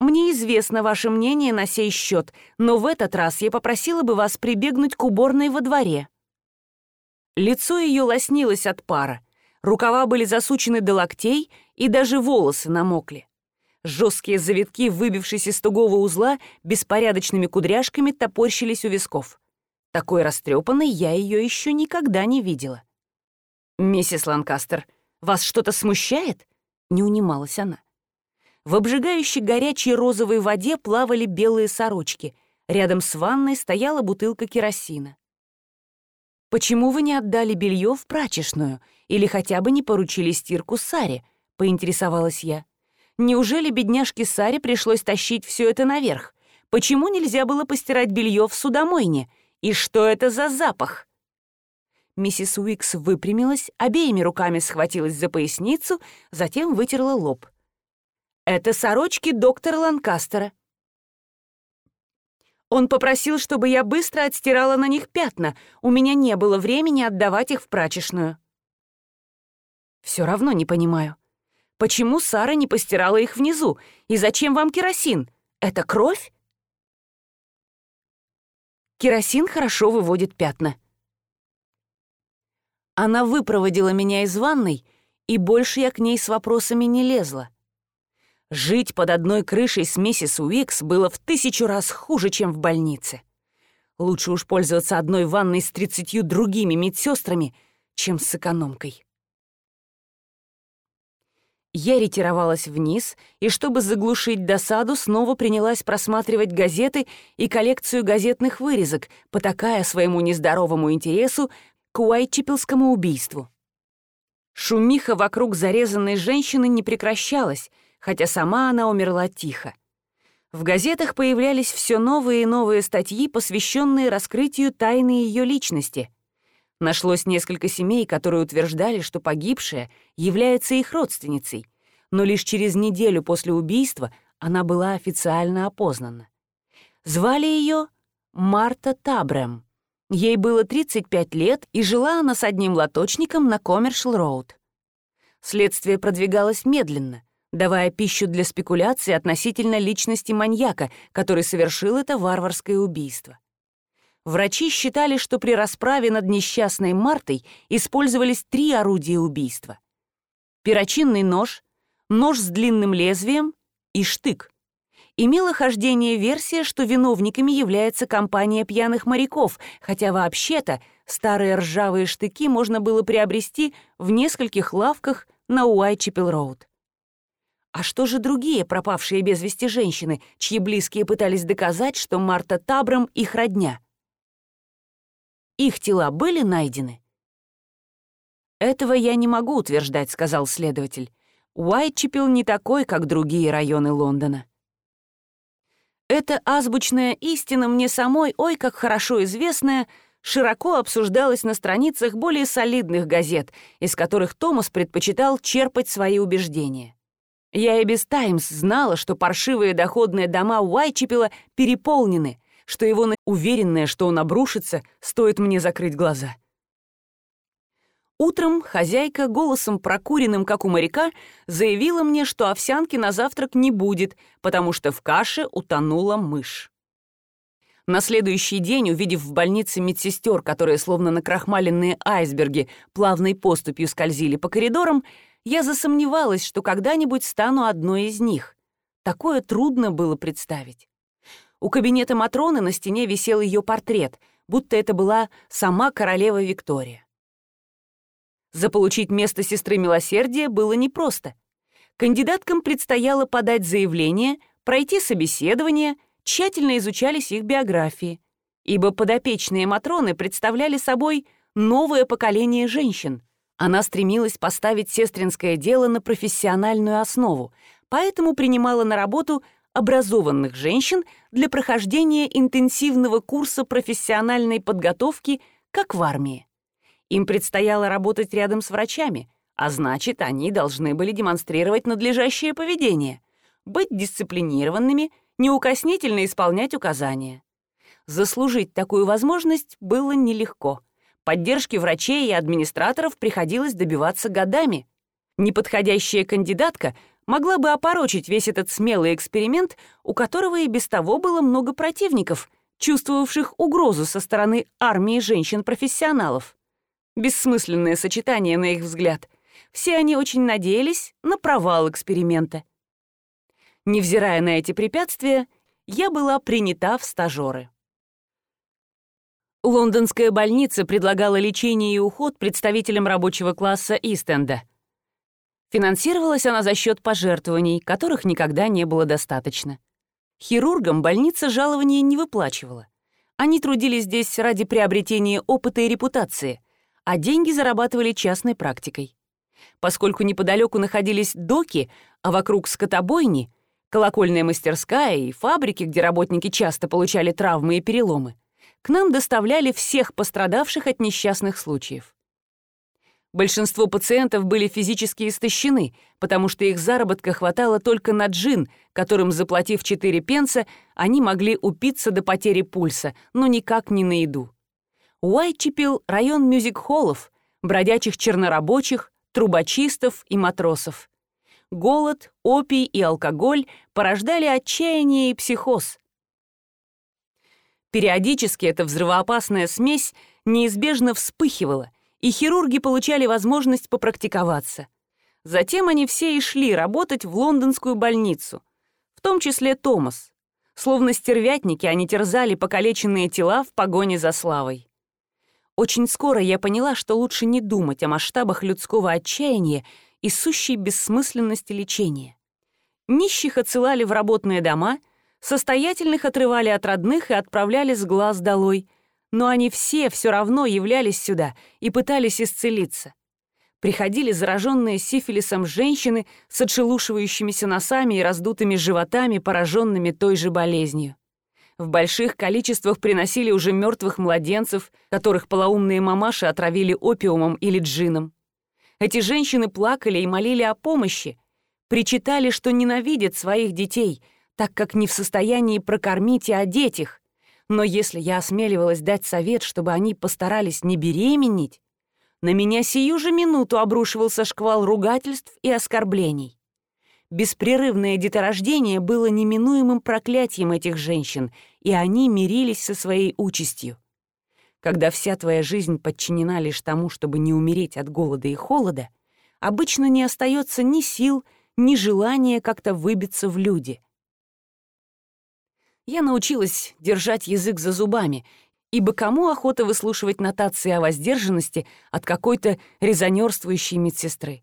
S1: «Мне известно ваше мнение на сей счет, но в этот раз я попросила бы вас прибегнуть к уборной во дворе». Лицо ее лоснилось от пара, рукава были засучены до локтей, и даже волосы намокли. Жесткие завитки, выбившись из тугого узла, беспорядочными кудряшками топорщились у висков. Такой растрепанной я ее еще никогда не видела. «Миссис Ланкастер, вас что-то смущает?» — не унималась она. В обжигающей горячей розовой воде плавали белые сорочки. Рядом с ванной стояла бутылка керосина. «Почему вы не отдали белье в прачечную или хотя бы не поручили стирку Саре?» — поинтересовалась я. «Неужели бедняжке Саре пришлось тащить все это наверх? Почему нельзя было постирать белье в судомойне? И что это за запах?» Миссис Уикс выпрямилась, обеими руками схватилась за поясницу, затем вытерла лоб. Это сорочки доктора Ланкастера. Он попросил, чтобы я быстро отстирала на них пятна. У меня не было времени отдавать их в прачечную. Все равно не понимаю. Почему Сара не постирала их внизу? И зачем вам керосин? Это кровь? Керосин хорошо выводит пятна. Она выпроводила меня из ванной, и больше я к ней с вопросами не лезла. Жить под одной крышей с миссис Уикс было в тысячу раз хуже, чем в больнице. Лучше уж пользоваться одной ванной с тридцатью другими медсестрами, чем с экономкой. Я ретировалась вниз и, чтобы заглушить досаду, снова принялась просматривать газеты и коллекцию газетных вырезок, потакая своему нездоровому интересу к Уайтчепелскому убийству. Шумиха вокруг зарезанной женщины не прекращалась, хотя сама она умерла тихо. В газетах появлялись все новые и новые статьи, посвященные раскрытию тайны ее личности. Нашлось несколько семей, которые утверждали, что погибшая является их родственницей, но лишь через неделю после убийства она была официально опознана. Звали ее Марта Табрем. Ей было 35 лет, и жила она с одним лоточником на Коммершл-Роуд. Следствие продвигалось медленно — давая пищу для спекуляций относительно личности маньяка, который совершил это варварское убийство. Врачи считали, что при расправе над несчастной Мартой использовались три орудия убийства. Перочинный нож, нож с длинным лезвием и штык. Имела хождение версия, что виновниками является компания пьяных моряков, хотя вообще-то старые ржавые штыки можно было приобрести в нескольких лавках на Уайчепел-Роуд. А что же другие пропавшие без вести женщины, чьи близкие пытались доказать, что Марта Табром их родня? Их тела были найдены? «Этого я не могу утверждать», — сказал следователь. Уайтчепел не такой, как другие районы Лондона. Эта азбучная истина мне самой, ой, как хорошо известная, широко обсуждалась на страницах более солидных газет, из которых Томас предпочитал черпать свои убеждения. Я и без «Таймс» знала, что паршивые доходные дома Уайчепела переполнены, что его уверенная, что он обрушится, стоит мне закрыть глаза. Утром хозяйка голосом прокуренным, как у моряка, заявила мне, что овсянки на завтрак не будет, потому что в каше утонула мышь. На следующий день, увидев в больнице медсестер, которые словно накрахмаленные айсберги плавной поступью скользили по коридорам, я засомневалась, что когда-нибудь стану одной из них. Такое трудно было представить. У кабинета Матроны на стене висел ее портрет, будто это была сама королева Виктория. Заполучить место сестры милосердия было непросто. Кандидаткам предстояло подать заявление, пройти собеседование — тщательно изучались их биографии, ибо подопечные Матроны представляли собой новое поколение женщин. Она стремилась поставить сестринское дело на профессиональную основу, поэтому принимала на работу образованных женщин для прохождения интенсивного курса профессиональной подготовки, как в армии. Им предстояло работать рядом с врачами, а значит, они должны были демонстрировать надлежащее поведение, быть дисциплинированными, неукоснительно исполнять указания. Заслужить такую возможность было нелегко. Поддержки врачей и администраторов приходилось добиваться годами. Неподходящая кандидатка могла бы опорочить весь этот смелый эксперимент, у которого и без того было много противников, чувствовавших угрозу со стороны армии женщин-профессионалов. Бессмысленное сочетание, на их взгляд. Все они очень надеялись на провал эксперимента. Невзирая на эти препятствия, я была принята в стажеры. Лондонская больница предлагала лечение и уход представителям рабочего класса Истенда. Финансировалась она за счет пожертвований, которых никогда не было достаточно. Хирургам больница жалования не выплачивала. Они трудились здесь ради приобретения опыта и репутации, а деньги зарабатывали частной практикой. Поскольку неподалеку находились доки, а вокруг скотобойни — колокольная мастерская и фабрики, где работники часто получали травмы и переломы, к нам доставляли всех пострадавших от несчастных случаев. Большинство пациентов были физически истощены, потому что их заработка хватало только на джин, которым, заплатив 4 пенса, они могли упиться до потери пульса, но никак не на еду. Уайтчепил — район мюзик-холлов, бродячих чернорабочих, трубочистов и матросов. Голод, опий и алкоголь порождали отчаяние и психоз. Периодически эта взрывоопасная смесь неизбежно вспыхивала, и хирурги получали возможность попрактиковаться. Затем они все и шли работать в лондонскую больницу, в том числе Томас. Словно стервятники они терзали покалеченные тела в погоне за славой. Очень скоро я поняла, что лучше не думать о масштабах людского отчаяния и сущей бессмысленности лечения. Нищих отсылали в работные дома, состоятельных отрывали от родных и отправляли с глаз долой, но они все все равно являлись сюда и пытались исцелиться. Приходили зараженные сифилисом женщины с отшелушивающимися носами и раздутыми животами, пораженными той же болезнью. В больших количествах приносили уже мертвых младенцев, которых полоумные мамаши отравили опиумом или джином. Эти женщины плакали и молили о помощи, причитали, что ненавидят своих детей, так как не в состоянии прокормить и одеть их. Но если я осмеливалась дать совет, чтобы они постарались не беременеть, на меня сию же минуту обрушивался шквал ругательств и оскорблений. Беспрерывное деторождение было неминуемым проклятием этих женщин, и они мирились со своей участью. Когда вся твоя жизнь подчинена лишь тому, чтобы не умереть от голода и холода, обычно не остается ни сил, ни желания как-то выбиться в люди. Я научилась держать язык за зубами, ибо кому охота выслушивать нотации о воздержанности от какой-то резонерствующей медсестры?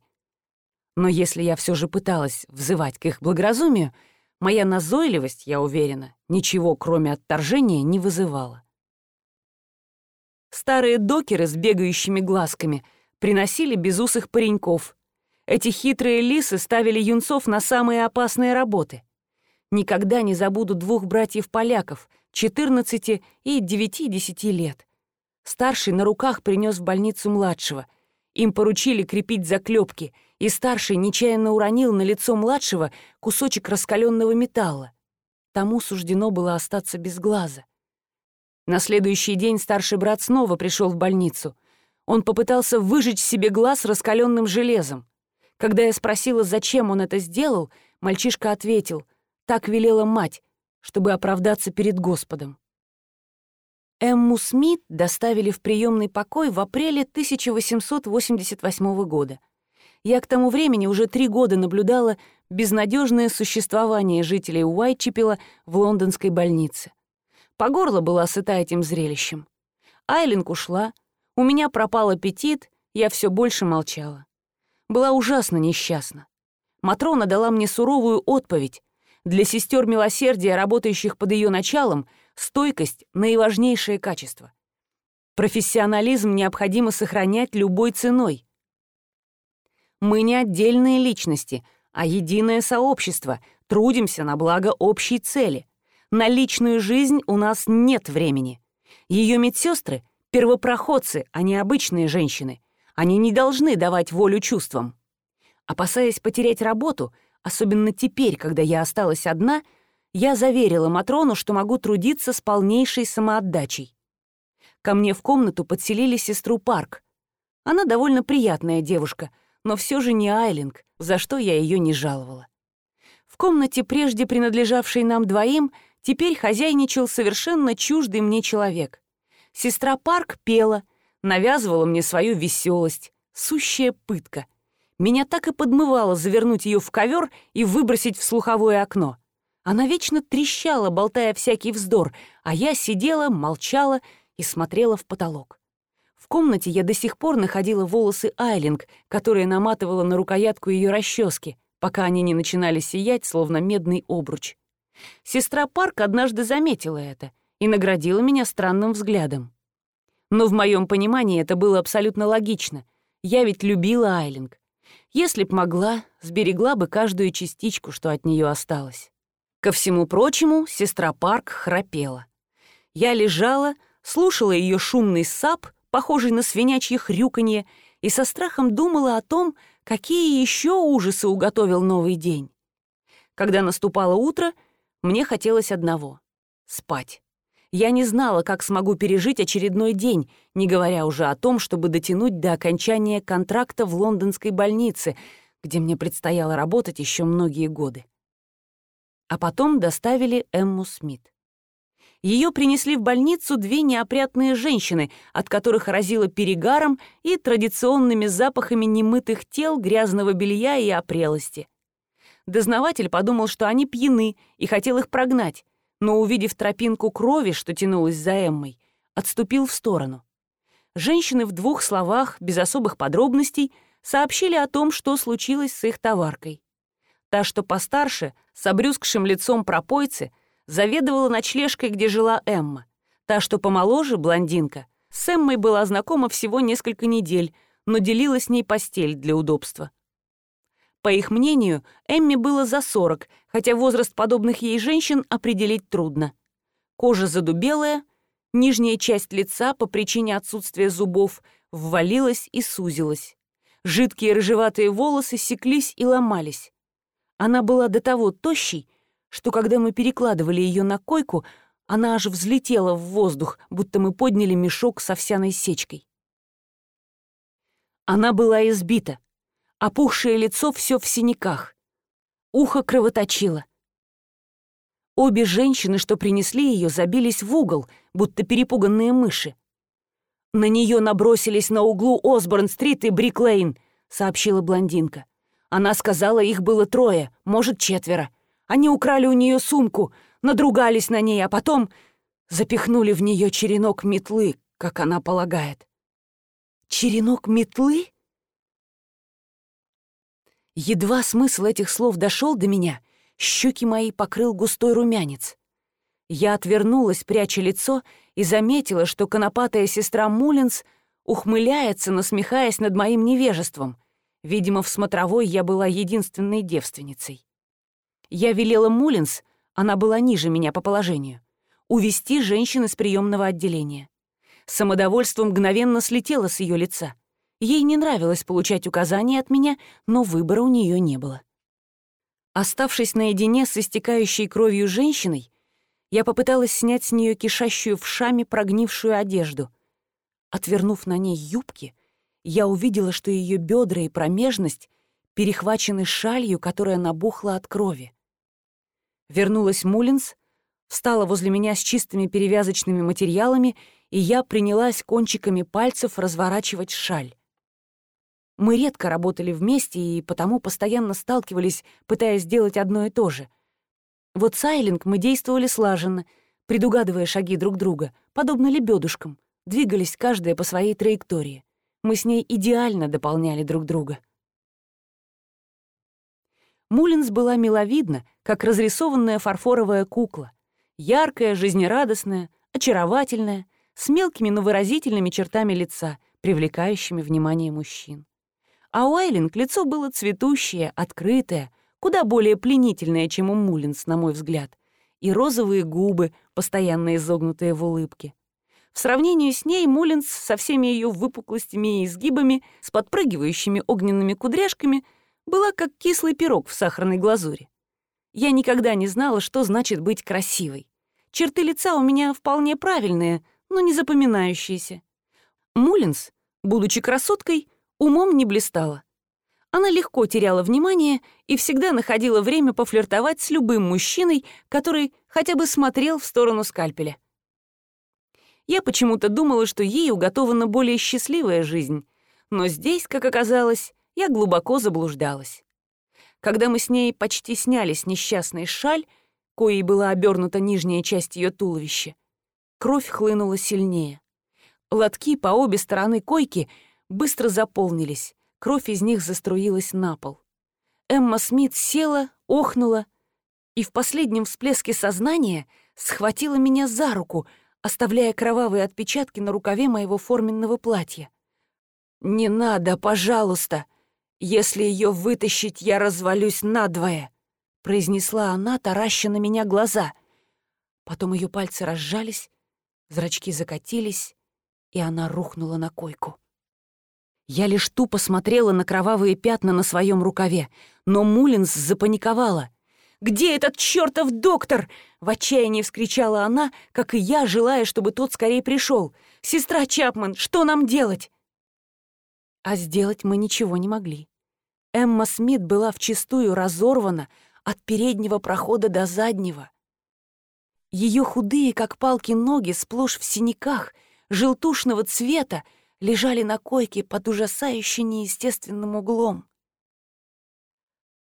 S1: Но если я все же пыталась взывать к их благоразумию, моя назойливость, я уверена, ничего кроме отторжения не вызывала. Старые докеры с бегающими глазками приносили безусых пареньков. Эти хитрые лисы ставили юнцов на самые опасные работы. Никогда не забуду двух братьев-поляков, 14 и 9-10 лет. Старший на руках принес в больницу младшего. Им поручили крепить заклепки, и старший нечаянно уронил на лицо младшего кусочек раскаленного металла. Тому суждено было остаться без глаза. На следующий день старший брат снова пришел в больницу. Он попытался выжечь себе глаз раскаленным железом. Когда я спросила, зачем он это сделал, мальчишка ответил, так велела мать, чтобы оправдаться перед Господом. Эмму Смит доставили в приемный покой в апреле 1888 года. Я к тому времени уже три года наблюдала безнадежное существование жителей Уайтчепела в лондонской больнице. По горло была сыта этим зрелищем. Айлинг ушла, у меня пропал аппетит, я все больше молчала. Была ужасно несчастна. Матрона дала мне суровую отповедь. Для сестер милосердия, работающих под ее началом, стойкость — наиважнейшее качество. Профессионализм необходимо сохранять любой ценой. Мы не отдельные личности, а единое сообщество, трудимся на благо общей цели. На личную жизнь у нас нет времени. Ее медсестры — первопроходцы, а не обычные женщины. Они не должны давать волю чувствам. Опасаясь потерять работу, особенно теперь, когда я осталась одна, я заверила Матрону, что могу трудиться с полнейшей самоотдачей. Ко мне в комнату подселили сестру Парк. Она довольно приятная девушка, но все же не Айлинг, за что я ее не жаловала. В комнате, прежде принадлежавшей нам двоим, теперь хозяйничал совершенно чуждый мне человек. Сестра Парк пела, навязывала мне свою веселость, сущая пытка. Меня так и подмывало завернуть ее в ковер и выбросить в слуховое окно. Она вечно трещала, болтая всякий вздор, а я сидела, молчала и смотрела в потолок. В комнате я до сих пор находила волосы Айлинг, которые наматывала на рукоятку ее расчески, пока они не начинали сиять, словно медный обруч. Сестра Парк однажды заметила это и наградила меня странным взглядом. Но в моем понимании это было абсолютно логично. Я ведь любила Айлинг. Если б могла, сберегла бы каждую частичку, что от нее осталось. Ко всему прочему, сестра Парк храпела. Я лежала, слушала ее шумный сап, похожий на свинячье хрюканье, и со страхом думала о том, какие еще ужасы уготовил новый день. Когда наступало утро, мне хотелось одного — спать. Я не знала, как смогу пережить очередной день, не говоря уже о том, чтобы дотянуть до окончания контракта в лондонской больнице, где мне предстояло работать еще многие годы. А потом доставили Эмму Смит. Ее принесли в больницу две неопрятные женщины, от которых разило перегаром и традиционными запахами немытых тел, грязного белья и опрелости. Дознаватель подумал, что они пьяны, и хотел их прогнать, но, увидев тропинку крови, что тянулась за Эммой, отступил в сторону. Женщины в двух словах, без особых подробностей, сообщили о том, что случилось с их товаркой. Та, что постарше, с обрюзгшим лицом пропойцы, заведовала ночлежкой, где жила Эмма. Та, что помоложе, блондинка, с Эммой была знакома всего несколько недель, но делила с ней постель для удобства. По их мнению, Эмме было за 40, хотя возраст подобных ей женщин определить трудно. Кожа задубелая, нижняя часть лица по причине отсутствия зубов ввалилась и сузилась. Жидкие рыжеватые волосы секлись и ломались. Она была до того тощей, что когда мы перекладывали ее на койку, она аж взлетела в воздух, будто мы подняли мешок с овсяной сечкой. Она была избита, опухшее лицо все в синяках. Ухо кровоточило. Обе женщины, что принесли ее, забились в угол, будто перепуганные мыши. «На нее набросились на углу Осборн-стрит и Брик-Лейн», — сообщила блондинка. Она сказала, их было трое, может, четверо. Они украли у нее сумку, надругались на ней, а потом запихнули в нее черенок метлы, как она полагает. «Черенок метлы?» Едва смысл этих слов дошел до меня, щеки мои покрыл густой румянец. Я отвернулась, пряча лицо, и заметила, что конопатая сестра Мулинс ухмыляется, насмехаясь над моим невежеством. Видимо, в смотровой я была единственной девственницей. Я велела Мулинс, она была ниже меня по положению, увести женщин из приемного отделения. Самодовольство мгновенно слетело с ее лица. Ей не нравилось получать указания от меня, но выбора у нее не было. Оставшись наедине с истекающей кровью женщиной, я попыталась снять с нее кишащую в шаме прогнившую одежду. Отвернув на ней юбки, я увидела, что ее бедра и промежность перехвачены шалью, которая набухла от крови. Вернулась Мулинс, встала возле меня с чистыми перевязочными материалами, и я принялась кончиками пальцев разворачивать шаль. Мы редко работали вместе и потому постоянно сталкивались, пытаясь сделать одно и то же. Вот с Айлинг мы действовали слаженно, предугадывая шаги друг друга, подобно лебедушкам, двигались каждая по своей траектории. Мы с ней идеально дополняли друг друга. Мулинс была миловидна, как разрисованная фарфоровая кукла. Яркая, жизнерадостная, очаровательная, с мелкими, но выразительными чертами лица, привлекающими внимание мужчин. А у Айлинг лицо было цветущее, открытое, куда более пленительное, чем у Мулинс, на мой взгляд, и розовые губы, постоянно изогнутые в улыбке. В сравнении с ней Мулинс со всеми ее выпуклостями и изгибами, с подпрыгивающими огненными кудряшками, была как кислый пирог в сахарной глазури. Я никогда не знала, что значит быть красивой. Черты лица у меня вполне правильные, но не запоминающиеся. Мулинс, будучи красоткой, умом не блистала. Она легко теряла внимание и всегда находила время пофлиртовать с любым мужчиной, который хотя бы смотрел в сторону скальпеля. Я почему-то думала, что ей уготована более счастливая жизнь, но здесь, как оказалось, я глубоко заблуждалась. Когда мы с ней почти сняли с несчастной шаль, коей была обернута нижняя часть ее туловища, кровь хлынула сильнее. Лотки по обе стороны койки быстро заполнились, кровь из них заструилась на пол. Эмма Смит села, охнула и в последнем всплеске сознания схватила меня за руку, оставляя кровавые отпечатки на рукаве моего форменного платья. «Не надо, пожалуйста! Если ее вытащить, я развалюсь надвое!» — произнесла она, тараща на меня глаза. Потом ее пальцы разжались, зрачки закатились, и она рухнула на койку. Я лишь тупо смотрела на кровавые пятна на своем рукаве, но Мулинс запаниковала. «Где этот чертов доктор?» — в отчаянии вскричала она, как и я, желая, чтобы тот скорее пришел. «Сестра Чапман, что нам делать?» А сделать мы ничего не могли. Эмма Смит была вчистую разорвана от переднего прохода до заднего. Ее худые, как палки, ноги сплошь в синяках, желтушного цвета, лежали на койке под ужасающе неестественным углом.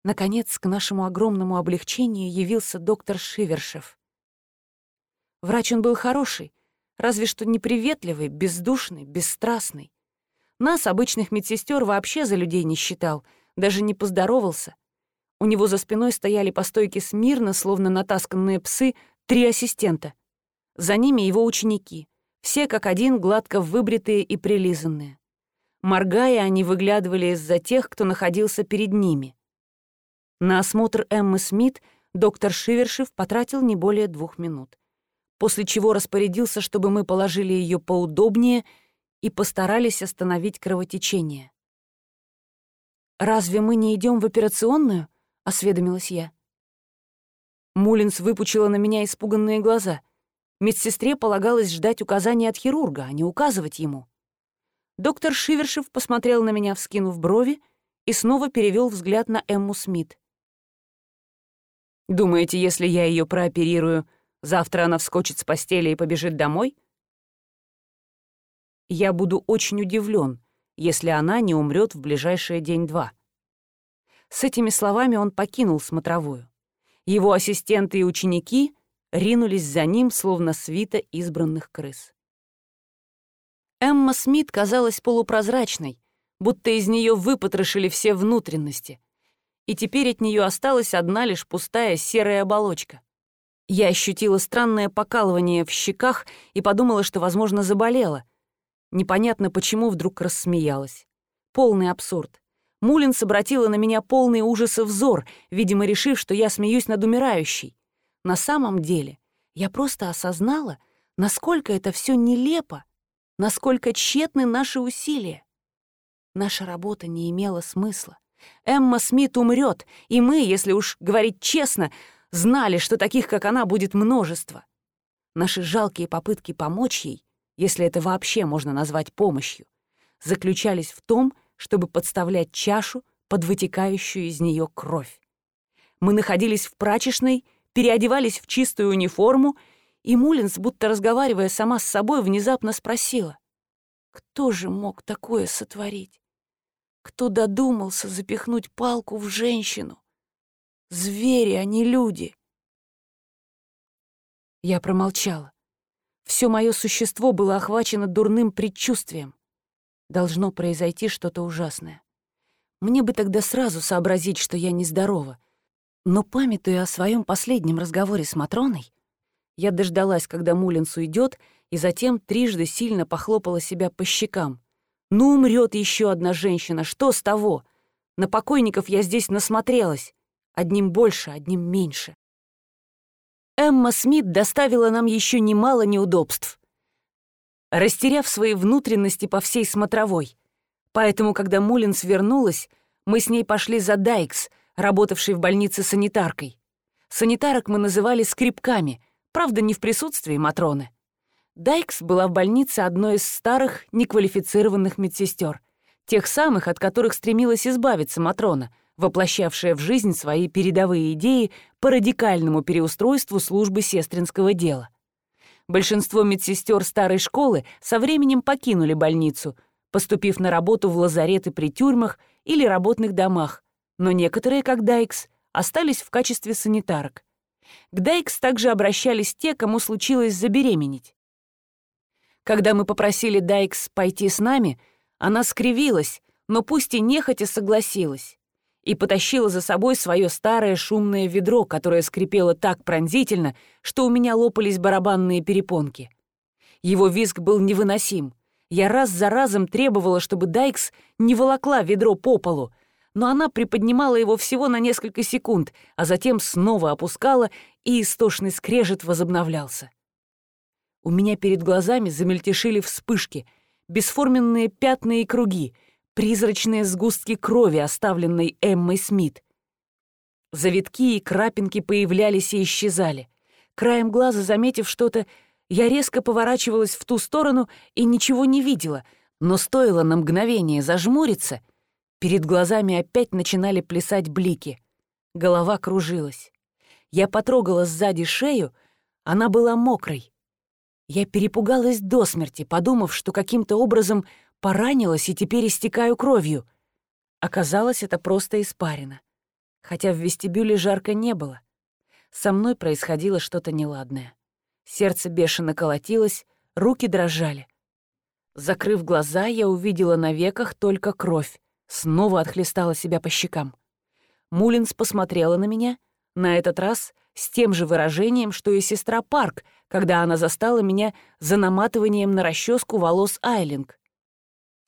S1: Наконец, к нашему огромному облегчению явился доктор Шивершев. Врач он был хороший, разве что неприветливый, бездушный, бесстрастный. Нас, обычных медсестер, вообще за людей не считал, даже не поздоровался. У него за спиной стояли по стойке смирно, словно натасканные псы, три ассистента. За ними его ученики — все как один гладко выбритые и прилизанные. Моргая, они выглядывали из-за тех, кто находился перед ними. На осмотр Эммы Смит доктор Шивершив потратил не более двух минут, после чего распорядился, чтобы мы положили ее поудобнее и постарались остановить кровотечение. «Разве мы не идем в операционную?» — осведомилась я. Мулинс выпучила на меня испуганные глаза — Медсестре полагалось ждать указания от хирурга, а не указывать ему. Доктор Шивершев посмотрел на меня, вскинув брови, и снова перевел взгляд на Эмму Смит. «Думаете, если я ее прооперирую, завтра она вскочит с постели и побежит домой?» «Я буду очень удивлен, если она не умрет в ближайшие день-два». С этими словами он покинул смотровую. Его ассистенты и ученики ринулись за ним, словно свита избранных крыс. Эмма Смит казалась полупрозрачной, будто из нее выпотрошили все внутренности, и теперь от нее осталась одна лишь пустая серая оболочка. Я ощутила странное покалывание в щеках и подумала, что, возможно, заболела. Непонятно, почему вдруг рассмеялась. Полный абсурд. Мулинс обратила на меня полный ужаса взор, видимо, решив, что я смеюсь над умирающей. На самом деле, я просто осознала, насколько это все нелепо, насколько тщетны наши усилия. Наша работа не имела смысла. Эмма Смит умрет, и мы, если уж говорить честно, знали, что таких, как она, будет множество. Наши жалкие попытки помочь ей, если это вообще можно назвать помощью, заключались в том, чтобы подставлять чашу под вытекающую из нее кровь. Мы находились в прачечной переодевались в чистую униформу, и Мулинс, будто разговаривая сама с собой, внезапно спросила, кто же мог такое сотворить? Кто додумался запихнуть палку в женщину? Звери, а не люди. Я промолчала. Все мое существо было охвачено дурным предчувствием. Должно произойти что-то ужасное. Мне бы тогда сразу сообразить, что я нездорова, Но, памятуя о своем последнем разговоре с Матроной, я дождалась, когда Мулинс уйдет, и затем трижды сильно похлопала себя по щекам. «Ну, умрет еще одна женщина, что с того? На покойников я здесь насмотрелась. Одним больше, одним меньше». Эмма Смит доставила нам еще немало неудобств, растеряв свои внутренности по всей смотровой. Поэтому, когда Мулинс вернулась, мы с ней пошли за Дайкс, работавшей в больнице санитаркой. Санитарок мы называли скрипками, правда, не в присутствии Матроны. Дайкс была в больнице одной из старых, неквалифицированных медсестер, тех самых, от которых стремилась избавиться Матрона — воплощавшая в жизнь свои передовые идеи по радикальному переустройству службы сестринского дела. Большинство медсестер старой школы со временем покинули больницу, поступив на работу в лазареты при тюрьмах или работных домах, но некоторые, как Дайкс, остались в качестве санитарок. К Дайкс также обращались те, кому случилось забеременеть. Когда мы попросили Дайкс пойти с нами, она скривилась, но пусть и нехотя согласилась и потащила за собой свое старое шумное ведро, которое скрипело так пронзительно, что у меня лопались барабанные перепонки. Его визг был невыносим. Я раз за разом требовала, чтобы Дайкс не волокла ведро по полу, но она приподнимала его всего на несколько секунд, а затем снова опускала, и истошный скрежет возобновлялся. У меня перед глазами замельтешили вспышки, бесформенные пятна и круги — призрачные сгустки крови, оставленной Эммой Смит. Завитки и крапинки появлялись и исчезали. Краем глаза, заметив что-то, я резко поворачивалась в ту сторону и ничего не видела, но стоило на мгновение зажмуриться, перед глазами опять начинали плясать блики. Голова кружилась. Я потрогала сзади шею, она была мокрой. Я перепугалась до смерти, подумав, что каким-то образом Поранилась и теперь истекаю кровью. Оказалось, это просто испарина. Хотя в вестибюле жарко не было. Со мной происходило что-то неладное. Сердце бешено колотилось, руки дрожали. Закрыв глаза, я увидела на веках только кровь. Снова отхлестала себя по щекам. Мулинс посмотрела на меня, на этот раз с тем же выражением, что и сестра Парк, когда она застала меня за наматыванием на расческу волос Айлинг.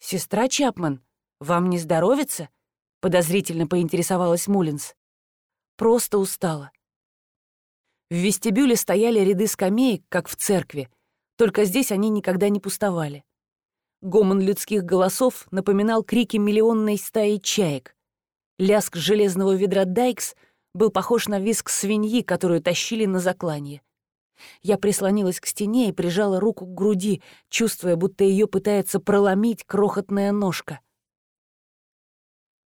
S1: «Сестра Чапман, вам не здоровится?» — подозрительно поинтересовалась Мулинс. «Просто устала». В вестибюле стояли ряды скамеек, как в церкви, только здесь они никогда не пустовали. Гомон людских голосов напоминал крики миллионной стаи чаек. Лязг железного ведра Дайкс был похож на визг свиньи, которую тащили на заклание. Я прислонилась к стене и прижала руку к груди, чувствуя, будто ее пытается проломить крохотная ножка.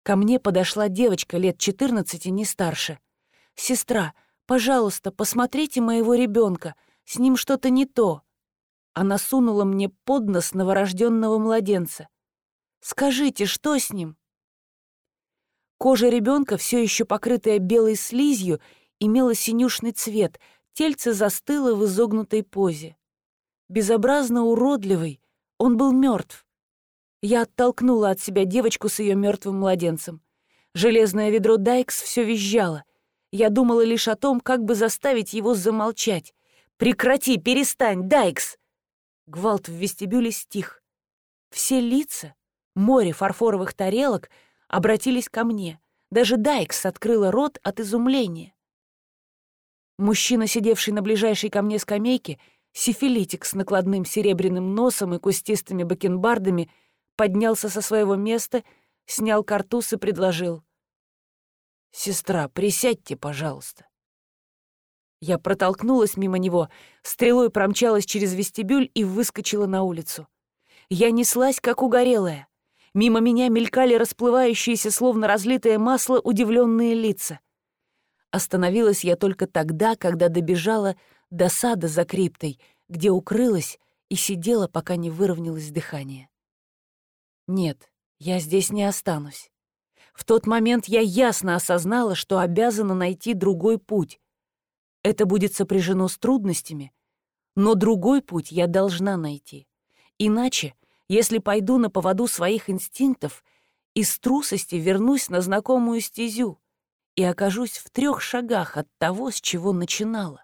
S1: Ко мне подошла девочка лет 14, не старше. «Сестра, пожалуйста, посмотрите моего ребенка, с ним что-то не то». Она сунула мне под нос новорожденного младенца. «Скажите, что с ним?» Кожа ребенка, все еще покрытая белой слизью, имела синюшный цвет, Тельце застыло в изогнутой позе. Безобразно уродливый, он был мертв. Я оттолкнула от себя девочку с ее мертвым младенцем. Железное ведро Дайкс все визжало. Я думала лишь о том, как бы заставить его замолчать. «Прекрати, перестань, Дайкс!» Гвалт в вестибюле стих. Все лица, море фарфоровых тарелок, обратились ко мне. Даже Дайкс открыла рот от изумления. Мужчина, сидевший на ближайшей ко мне скамейке, сифилитик с накладным серебряным носом и кустистыми бакенбардами, поднялся со своего места, снял картуз и предложил. «Сестра, присядьте, пожалуйста». Я протолкнулась мимо него, стрелой промчалась через вестибюль и выскочила на улицу. Я неслась, как угорелая. Мимо меня мелькали расплывающиеся, словно разлитое масло, удивленные лица — Остановилась я только тогда, когда добежала до сада за криптой, где укрылась и сидела, пока не выровнялось дыхание. Нет, я здесь не останусь. В тот момент я ясно осознала, что обязана найти другой путь. Это будет сопряжено с трудностями, но другой путь я должна найти. Иначе, если пойду на поводу своих инстинктов, из трусости вернусь на знакомую стезю, и окажусь в трех шагах от того, с чего начинала.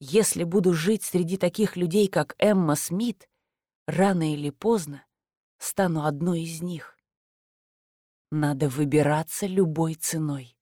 S1: Если буду жить среди таких людей, как Эмма Смит, рано или поздно стану одной из них. Надо выбираться любой ценой.